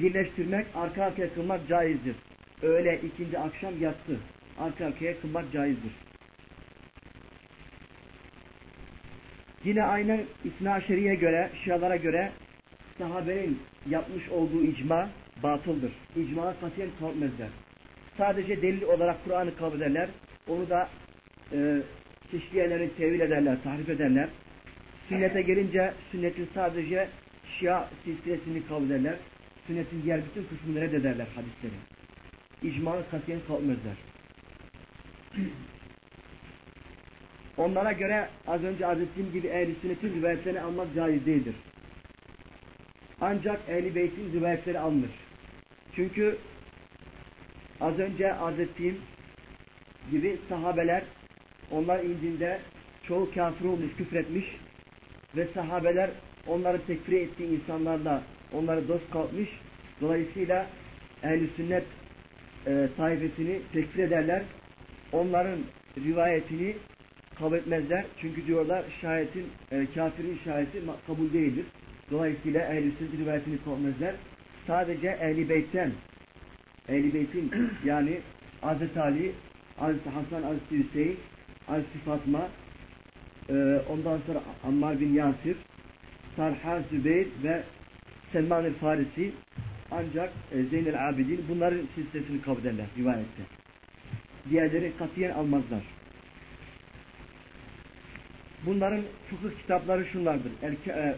birleştirmek, arka arkaya kılmak caizdir. Öğle, ikindi, akşam, yatsı arka arkaya kılmak caizdir. Yine aynen İsna Şeri'ye göre, Şialara göre sahabenin yapmış olduğu icma batıldır. İcma katiyen kalkmazlar. Sadece delil olarak Kur'an'ı kabul ederler. Onu da e, çeşitli tevil ederler, tahrif ederler. Sünnete gelince sünnetin sadece Şia silsilesini kabul ederler. Sünnetin diğer bütün kısmını reddederler hadisleri. İcma katiyen kalkmazlar. Onlara göre az önce arz ettiğim gibi ehl sünnetin rivayetlerini almak caiz değildir. Ancak ehl beytin rivayetleri alınır. Çünkü az önce arz ettiğim gibi sahabeler onlar indinde çoğu kafir olmuş, küfretmiş ve sahabeler onları tekfir ettiği insanlarla onları dost kalkmış. Dolayısıyla ehl sünnet e, taifesini tekfir ederler. Onların rivayetini kabul etmezler. Çünkü diyorlar şahitin, e, kafirin şahiti kabul değildir. Dolayısıyla ehl-i sünnet rivayetini kabul etmezler. Sadece ehl-i beytten, ehl-i beytin yani Hazreti Ali, Hazreti Hasan, Hazreti Hüseyin Hazreti Fatma, e, ondan sonra Ammar bin Yasir, Talha, Zübeyir ve Selman el Farisi ancak e, Zeynel Abidin bunların silsilesini kabul ederler rivayette. Diğerleri katiyen almazlar. Bunların fıkıh kitapları şunlardır. El, e,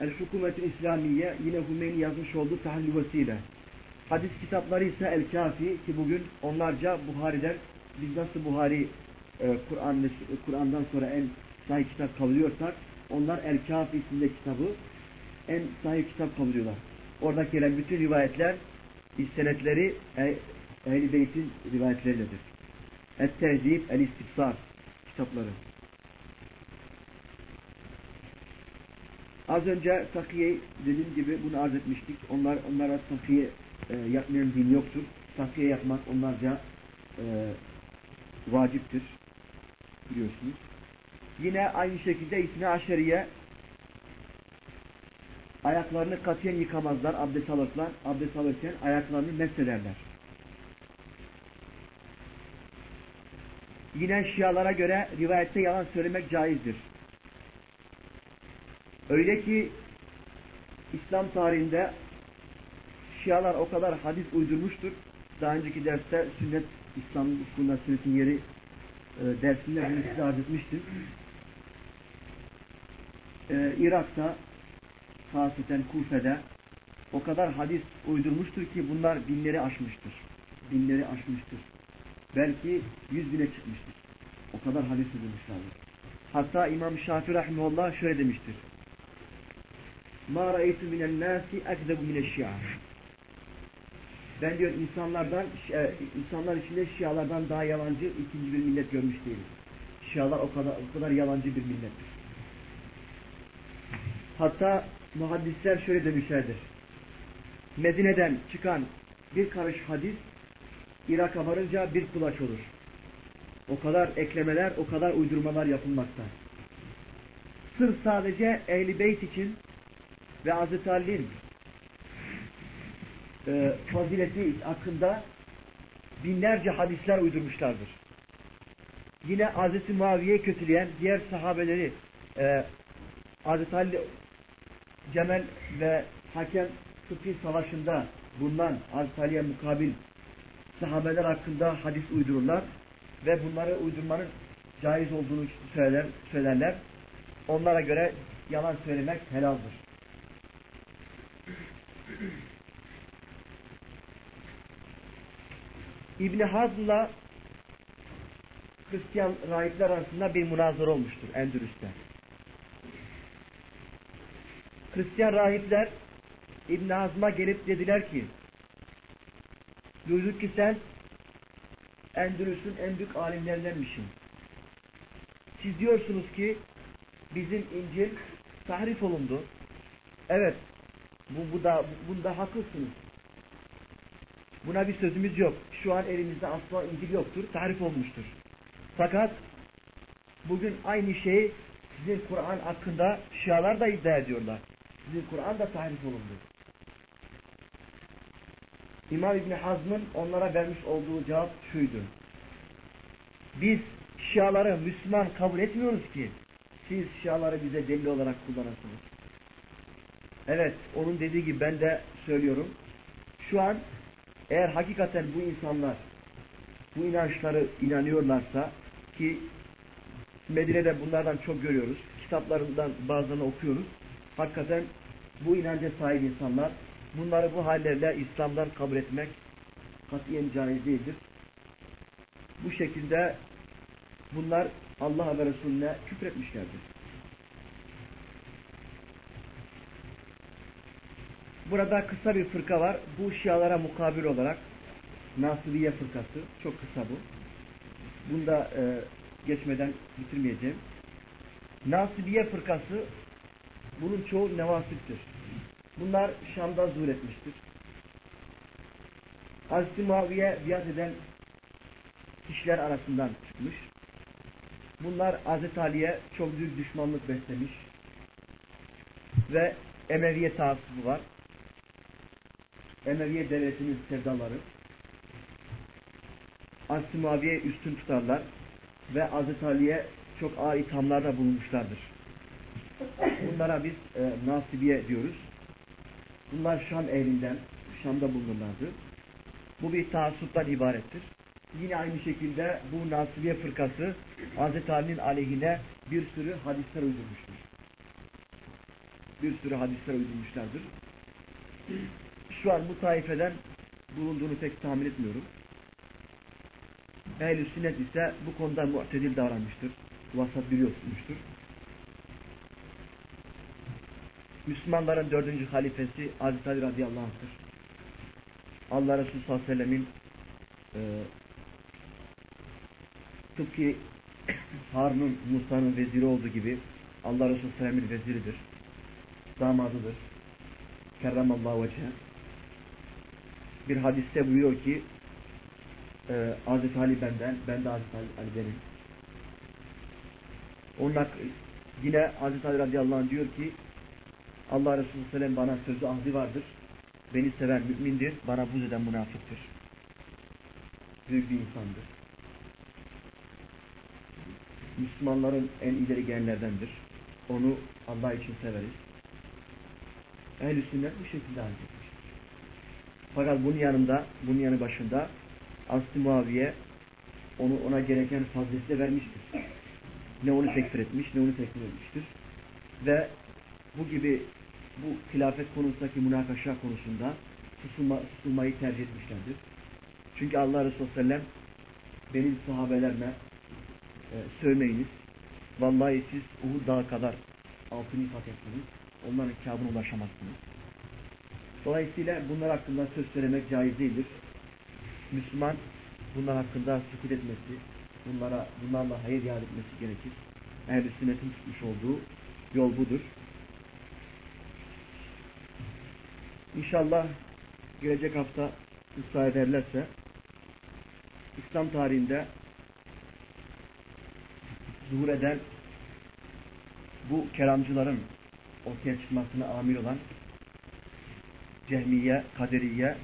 El Hükümet-i İslamiye yine Hümeyni yazmış olduğu Tahlil Vesile. Hadis kitapları ise El Kafi ki bugün onlarca Buhari'den biz nasıl Buhari e, Kur'an Kur'an'dan sonra en sahih kitap kabul ediyorsak onlar El Kafi isimli kitabı en sahih kitap kabul ediyorlar. Orada gelen bütün rivayetler istenetleri Ehl-i Beyt'in rivayetleridir. Et-Tehzib, El-İstifsar kitapları. Az önce takiye dediğim gibi bunu arz etmiştik. Onlar onlara takiye e, yapmayan din yoktur. Takiye yapmak onlarca e, vaciptir. Biliyorsunuz. Yine aynı şekilde İsmi Aşeriye ayaklarını katiyen yıkamazlar abdest alırlar. Abdest alırken ayaklarını mesederler. Yine Şialara göre rivayette yalan söylemek caizdir. Öyle ki İslam tarihinde Şialar o kadar hadis uydurmuştur. Daha önceki derste sünnet, İslam ufkunda sünnetin yeri e, dersinde bunu size arz etmiştim. E, Irak'ta haseten Kufe'de o kadar hadis uydurmuştur ki bunlar binleri aşmıştır. Binleri aşmıştır. Belki yüz bine çıkmıştır. O kadar hadis uydurmuşlardır. Hatta İmam Şafii Rahimullah şöyle demiştir. Ma ra'eytu minen nasi ekzebu mineşşia. Ben diyor insanlardan, e, insanlar içinde şialardan daha yalancı ikinci bir millet görmüş değilim. Şialar o kadar, o kadar yalancı bir millettir. Hatta muhaddisler şöyle demişlerdir. Medine'den çıkan bir karış hadis Irak'a varınca bir kulaç olur. O kadar eklemeler, o kadar uydurmalar yapılmakta. Sırf sadece Ehli Beyt için ve Hazreti Ali'nin e, fazileti hakkında binlerce hadisler uydurmuşlardır. Yine Hazreti Muaviye'yi kötüleyen diğer sahabeleri e, Hazreti Ali Cemel ve Hakem Sıfır Savaşı'nda bulunan Hazreti Ali'ye mukabil sahabeler hakkında hadis uydururlar ve bunları uydurmanın caiz olduğunu söyler, söylerler. Onlara göre yalan söylemek helaldir. İbn Hazm'la Hristiyan rahipler arasında bir münazara olmuştur Endülüs'te. Hristiyan rahipler İbn Hazm'a gelip dediler ki duyduk ki sen Endülüs'ün en büyük alimlerindenmişsin. Siz diyorsunuz ki bizim İncil tahrif olundu. Evet bu, bu da, bunda haklısınız. Buna bir sözümüz yok. Şu an elimizde asla İncil yoktur. Tarif olmuştur. Fakat bugün aynı şeyi sizin Kur'an hakkında Şialar da iddia ediyorlar. Sizin Kur'an da tahrif olundu. İmam İbni Hazm'ın onlara vermiş olduğu cevap şuydu. Biz Şiaları Müslüman kabul etmiyoruz ki siz Şiaları bize delil olarak kullanasınız. Evet, onun dediği gibi ben de söylüyorum. Şu an eğer hakikaten bu insanlar bu inançları inanıyorlarsa ki Medine'de bunlardan çok görüyoruz. Kitaplarından bazılarını okuyoruz. Hakikaten bu inanca sahip insanlar bunları bu hallerle İslam'dan kabul etmek katiyen caiz değildir. Bu şekilde bunlar Allah ve Resulüne küfretmişlerdir. Burada kısa bir fırka var. Bu şialara mukabil olarak Nasibiye fırkası. Çok kısa bu. Bunu da e, geçmeden bitirmeyeceğim. Nasibiye fırkası bunun çoğu nevasiptir. Bunlar Şam'da zuhur etmiştir. Hazreti Muaviye biat eden kişiler arasından çıkmış. Bunlar Hazreti Ali'ye çok büyük düşmanlık beslemiş. Ve Emeviye taassubu var. Emeviye devletinin sevdaları. Aslı Muaviye üstün tutarlar. ve Hazreti Ali'ye çok ağır ithamlarda bulunmuşlardır. Bunlara biz e, nasibiye diyoruz. Bunlar Şam ehlinden, Şam'da bulunurlardı. Bu bir taassuptan ibarettir. Yine aynı şekilde bu nasibiye fırkası Hazreti Ali'nin aleyhine bir sürü hadisler uydurmuştur. Bir sürü hadisler uydurmuşlardır. Şu an bu taifeden bulunduğunu pek tahmin etmiyorum. Ehl-i sünnet ise bu konuda mu'tedil davranmıştır. Vasat biliyorsunuzdur. Müslümanların dördüncü halifesi Hazreti Ali radıyallahu anh'tır. Allah Resulü sallallahu aleyhi ve sellemin e, tıpkı Harun'un Musa'nın veziri olduğu gibi Allah Resulü sallallahu aleyhi ve sellemin veziridir. Damadıdır. Kerramallahu vecehe. Bir hadiste buyuruyor ki e, Hazreti Ali benden, ben de Hazreti Ali, Ali benim. Onun hak- yine Hazreti Ali radıyallahu anh diyor ki Allah Resulü sellem bana sözü ahdi vardır. Beni seven mümindir, bana buz eden münafıktır. Büyük bir insandır. Müslümanların en ileri gelenlerdendir. Onu Allah için severiz. Ehl-i sünnet bu şekilde hareket etmiştir. Fakat bunun yanında, bunun yanı başında Aslı Muaviye onu ona gereken fazileti vermiştir. Ne onu tekfir etmiş, ne onu tekfir etmiştir. Ve bu gibi bu hilafet konusundaki münakaşa konusunda susulma, susulmayı tercih etmişlerdir. Çünkü Allah Resulü Sellem benim sahabelerime e, sövmeyiniz. Vallahi siz Uhud dağı kadar altın ifade etseniz onların kâbına ulaşamazsınız. Dolayısıyla bunlar hakkında söz söylemek caiz değildir. Müslüman bunlar hakkında sükut etmesi, bunlara, bunlarla hayır yad etmesi gerekir. Ehl-i sünnetin tutmuş olduğu yol budur. İnşallah gelecek hafta ısrar ederlerse İslam tarihinde zuhur eden bu kelamcıların ortaya çıkmasına amil olan Cehmiye, Kaderiye,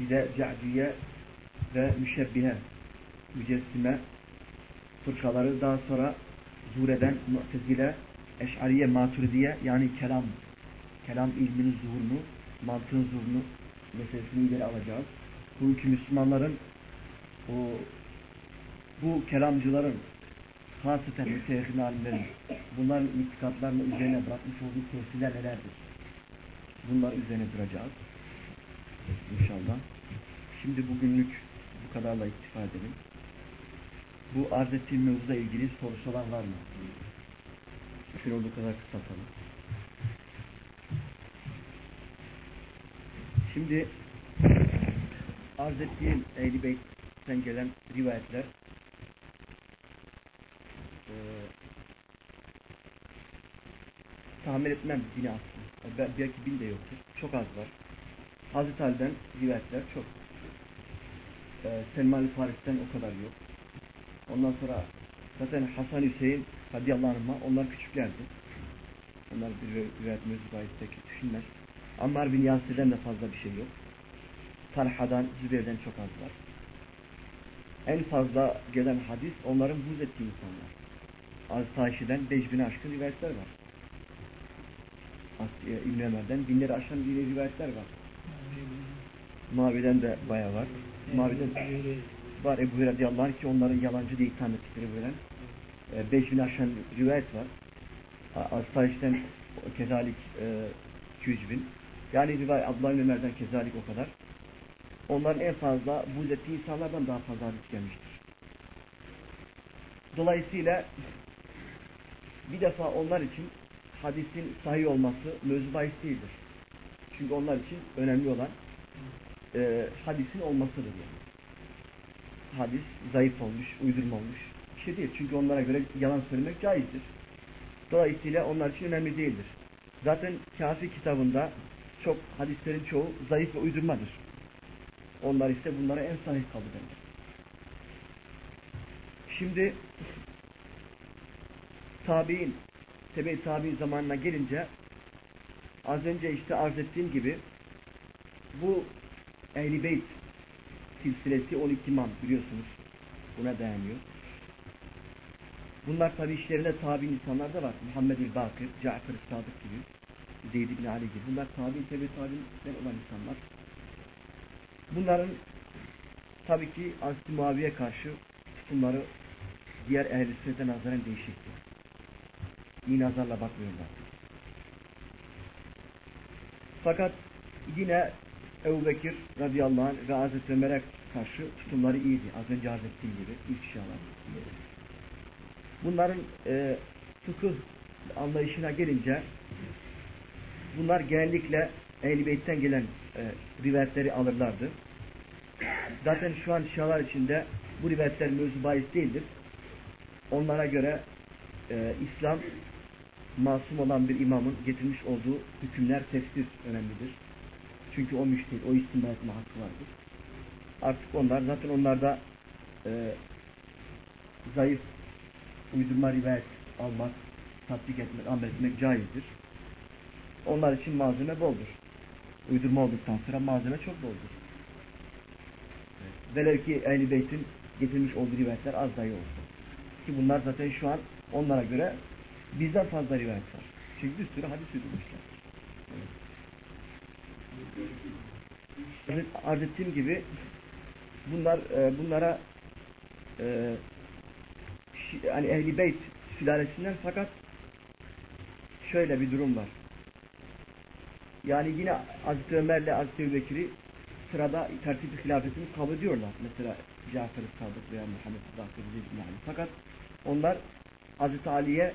bir de Ca'diye ve Müşebbihe, Mücessime fırkaları daha sonra zuhur eden Mu'tezile, Eş'ariye, Maturidiye yani kelam kelam ilminin zuhurunu, mantığın zuhurunu meselesini ileri alacağız. Bugünkü Müslümanların o bu kelamcıların hasreten müteahhitin alimlerin bunların itikatlarını üzerine bırakmış olduğu tesirler nelerdir? Bunlar üzerine duracağız. İnşallah. Şimdi bugünlük bu kadarla iktifa edelim. Bu arz ettiğim mevzuda ilgili sorusu olan var mı? Mümkün olduğu kadar kısaltalım. Şimdi arz ettiğim Ehl-i Beyt'ten gelen rivayetler e, tahmin etmem bini aslında. Bel- Belki bin de yoktur. Çok az var. Hazreti Ali'den rivayetler çok. E, Selman-ı Faris'ten o kadar yok. Ondan sonra zaten Hasan Hüseyin radıyallahu anh'a onlar küçüklerdi. Onlar bir rivayet mevzu bahisindeki düşünmez. Ammar bin Yasir'den de fazla bir şey yok. Talha'dan, Zübeyir'den çok az var. En fazla gelen hadis onların buz ettiği insanlar. Hazreti Ayşe'den 5000 aşkın rivayetler var. İbn Ömer'den binleri aşan rivayetler var. Mavi'den de bayağı var. Mavi'den var Ebu Hureyre radıyallahu anh ki onların yalancı diye itham ettikleri veren e, 5000 aşan rivayet var. Hazreti Ayşe'den kezalik e, 200 bin. Yani rivayet Abdullah Ömer'den kezalik o kadar. Onların en fazla buz ettiği insanlardan daha fazla hadis gelmiştir. Dolayısıyla bir defa onlar için hadisin sahih olması mevzu değildir. Çünkü onlar için önemli olan e, hadisin olmasıdır yani. Hadis zayıf olmuş, uydurma olmuş bir şey değil. Çünkü onlara göre yalan söylemek caizdir. Dolayısıyla onlar için önemli değildir. Zaten Kafi kitabında çok hadislerin çoğu zayıf ve uydurmadır. Onlar ise bunlara en sahih kabul eder. Şimdi tabi'in, tebe tabi'in zamanına gelince az önce işte arz ettiğim gibi bu Ehl-i Beyt silsilesi 12 imam biliyorsunuz. Buna dayanıyor. Bunlar tabi işlerinde tabi insanlar da var. Muhammed el Bakır, Cafer Sadık gibi, Zeyd ibn Ali gibi. Bunlar tabi tabi tabi'den olan insanlar. Bunların tabii ki Hazreti Muaviye karşı tutumları diğer ehl-i sünnete nazaren değişikti. İyi nazarla bakmıyorlar. Fakat yine Ebu Bekir radıyallahu anh ve Hazreti Ömer'e karşı tutumları iyiydi. Az önce arz ettiğim gibi ilk şialar. Bunların e, fıkıh anlayışına gelince bunlar genellikle Ehl-i Beyt'ten gelen e, rivayetleri alırlardı. Zaten şu an şialar içinde bu rivayetler mevzu bahis değildir. Onlara göre e, İslam masum olan bir imamın getirmiş olduğu hükümler tefsir önemlidir. Çünkü o müştehit, o istinbat etme hakkı vardır. Artık onlar, zaten onlarda e, zayıf uydurma rivayet almak, tatbik etmek, amel etmek caizdir. Onlar için malzeme boldur. Uydurma olduktan sonra malzeme çok boldur. Evet. Velev ki Ehl-i Beyt'in getirmiş olduğu rivayetler az dahi olsun. Ki bunlar zaten şu an onlara göre bizden fazla rivayet var. Çünkü bir sürü hadis uydurmuşlar. Evet. Arz ettiğim gibi bunlar e, bunlara e, yani Ehli Beyt sülalesinden fakat şöyle bir durum var. Yani yine Hazreti Ömer'le Hazreti Ebubekir'i sırada tertip hilafetini kabul ediyorlar. Mesela Cafer-i Sadık veya Muhammed Bakır yani. Fakat onlar Hazreti Ali'ye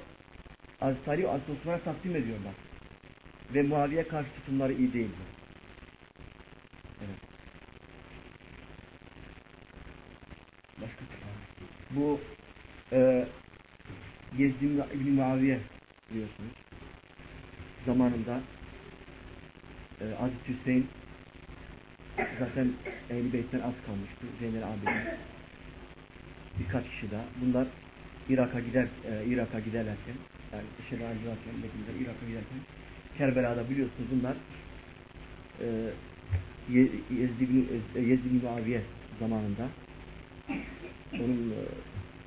Hazreti Ali ve Hazreti Osman'a takdim ediyorlar. Ve Muaviye karşı tutumları iyi değildir. Evet. Başka Bu e, Yezdi İbni Muaviye biliyorsunuz. Zamanında e, Hazreti Hüseyin zaten Ehl-i Beyt'ten az kalmıştı. Zeynel Abidin birkaç kişi daha. Bunlar Irak'a gider e, Irak'a giderlerken yani Şer'a giderken Medine'den Irak'a giderken Kerbela'da biliyorsunuz bunlar e, Yezdi bin, bin Muaviye zamanında onun e,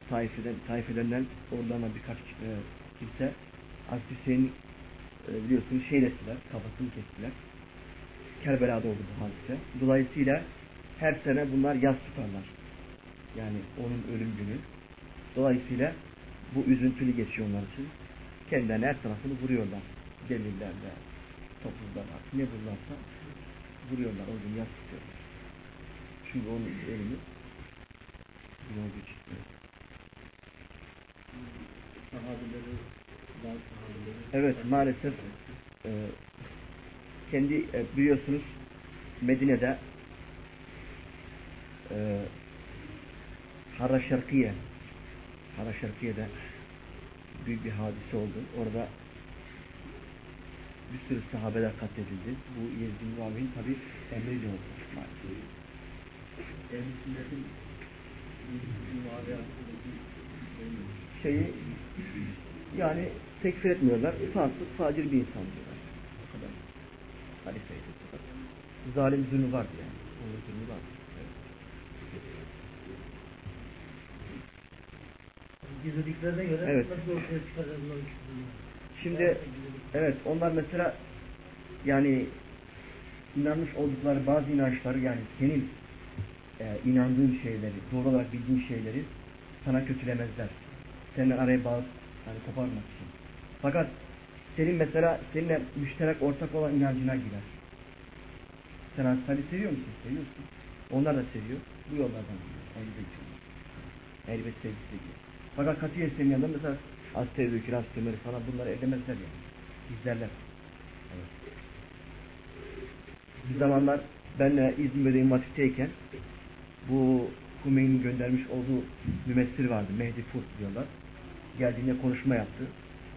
taifeden, taifedenden oradan birkaç e, kimse Hazreti Hüseyin e, biliyorsunuz şey ettiler, kafasını kestiler. Kerbela'da oldu bu hadise. Dolayısıyla her sene bunlar yaz tutarlar. Yani onun ölüm günü. Dolayısıyla bu üzüntülü geçiyor onlar için. Kendilerine her tarafını vuruyorlar. Delillerle, topuzlarla, ne bulurlarsa vuruyorlar. O gün yaz tutuyorlar. Çünkü onun ölümü olduğu için. Evet maalesef e, kendi e, biliyorsunuz Medine'de e, Hara Şarkiye Hara Şarkiye'de büyük bir hadise oldu. Orada bir sürü sahabeler katledildi. Bu Yezid bin Muaviye'nin tabi emriyle oldu. Şeyi yani tekfir etmiyorlar. Fasık, facir bir insan diyorlar. O kadar. Halifeydi. Zalim zulmü vardı yani. Onun zulmü vardı. Gizlediklerine göre Evet. nasıl ortaya çıkarırlar? Şimdi evet onlar mesela yani inanmış oldukları bazı inançları yani senin e, inandığın şeyleri, doğru olarak bildiğin şeyleri sana kötülemezler. Seninle araya bağ yani koparmak için. Fakat senin mesela seninle müşterek ortak olan inancına girer. Sen Hazreti seviyor musun? Seviyorsun. Onlar da seviyor. Bu yollardan gidiyor. Elbet gidiyor. Elbet sevgisi gidiyor. Fakat katiyen senin yanında mesela Bekir, Hazreti Ömer'i falan bunları edemezler yani. İzlerler. Evet. Bir zamanlar ben de İzmir'de İmmatik'teyken bu Hümeyni'nin göndermiş olduğu mümessir vardı. Mehdi Furt diyorlar. Geldiğinde konuşma yaptı.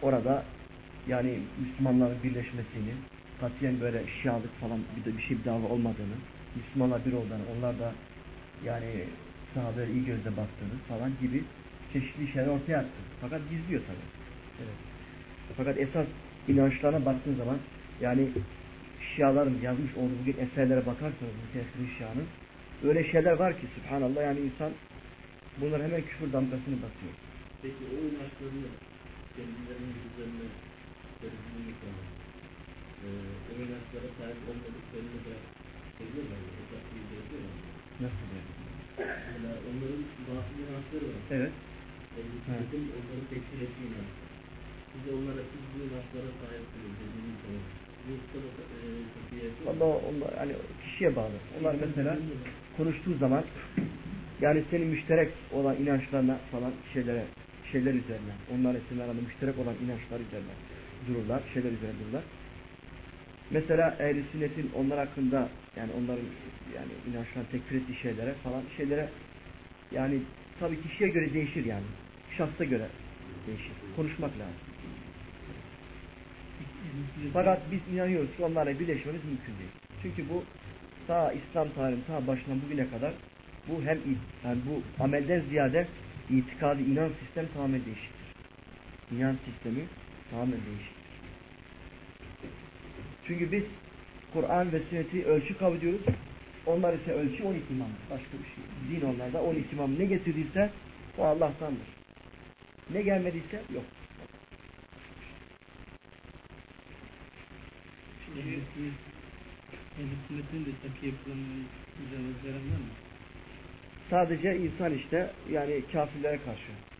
Orada yani Müslümanların birleşmesini, katiyen böyle şialık falan bir, de bir şey bir dava olmadığını, Müslümanlar bir olduğunu, onlar da yani sahabeler iyi gözle baktığını falan gibi çeşitli şeyler ortaya attı. Fakat gizliyor tabii. Evet. Fakat esas inançlarına baktığın zaman yani Şiaların yazmış olduğu bugün eserlere bakarsanız mütesir Şia'nın öyle şeyler var ki subhanallah yani insan bunlar hemen küfür damgasını basıyor. Peki o inançlarını kendilerinin üzerine verildiğini zaman e, o inançlara sahip olmadıklarını da söylüyorlar mı? O taktiği de yapıyorlar mı? Nasıl yani? Mesela onların bazı inançları var. Evet. E, bizim onları tekfir ettiği inançlar. Biz de onlara siz bu inançlara sahip olun dediğimiz zaman da e. Valla onlar hani kişiye bağlı. Onlar mesela konuştuğu zaman yani senin müşterek olan inançlarına falan şeylere şeyler üzerine onlar senin arasında müşterek olan inançlar üzerine dururlar. Şeyler üzerine dururlar. Mesela ehl sünnetin onlar hakkında yani onların yani inançlarına tekfir ettiği şeylere falan şeylere yani tabii kişiye göre değişir yani. Şahsa göre değişir. Konuşmak lazım. Fakat biz inanıyoruz ki onlarla birleşmemiz mümkün değil. Çünkü bu ta İslam tarihinin ta başından bugüne kadar bu hem yani bu amelden ziyade itikadi inan sistem tamamen değişiktir. İnan sistemi tamamen değişiktir. Çünkü biz Kur'an ve sünneti ölçü kabul ediyoruz. Onlar ise ölçü 12 imam. Başka bir şey. Din onlarda 12 imam ne getirdiyse o Allah'tandır. Ne gelmediyse yok. Şimdi sünnetin de takiye mı? Sadece insan işte yani kafirlere karşı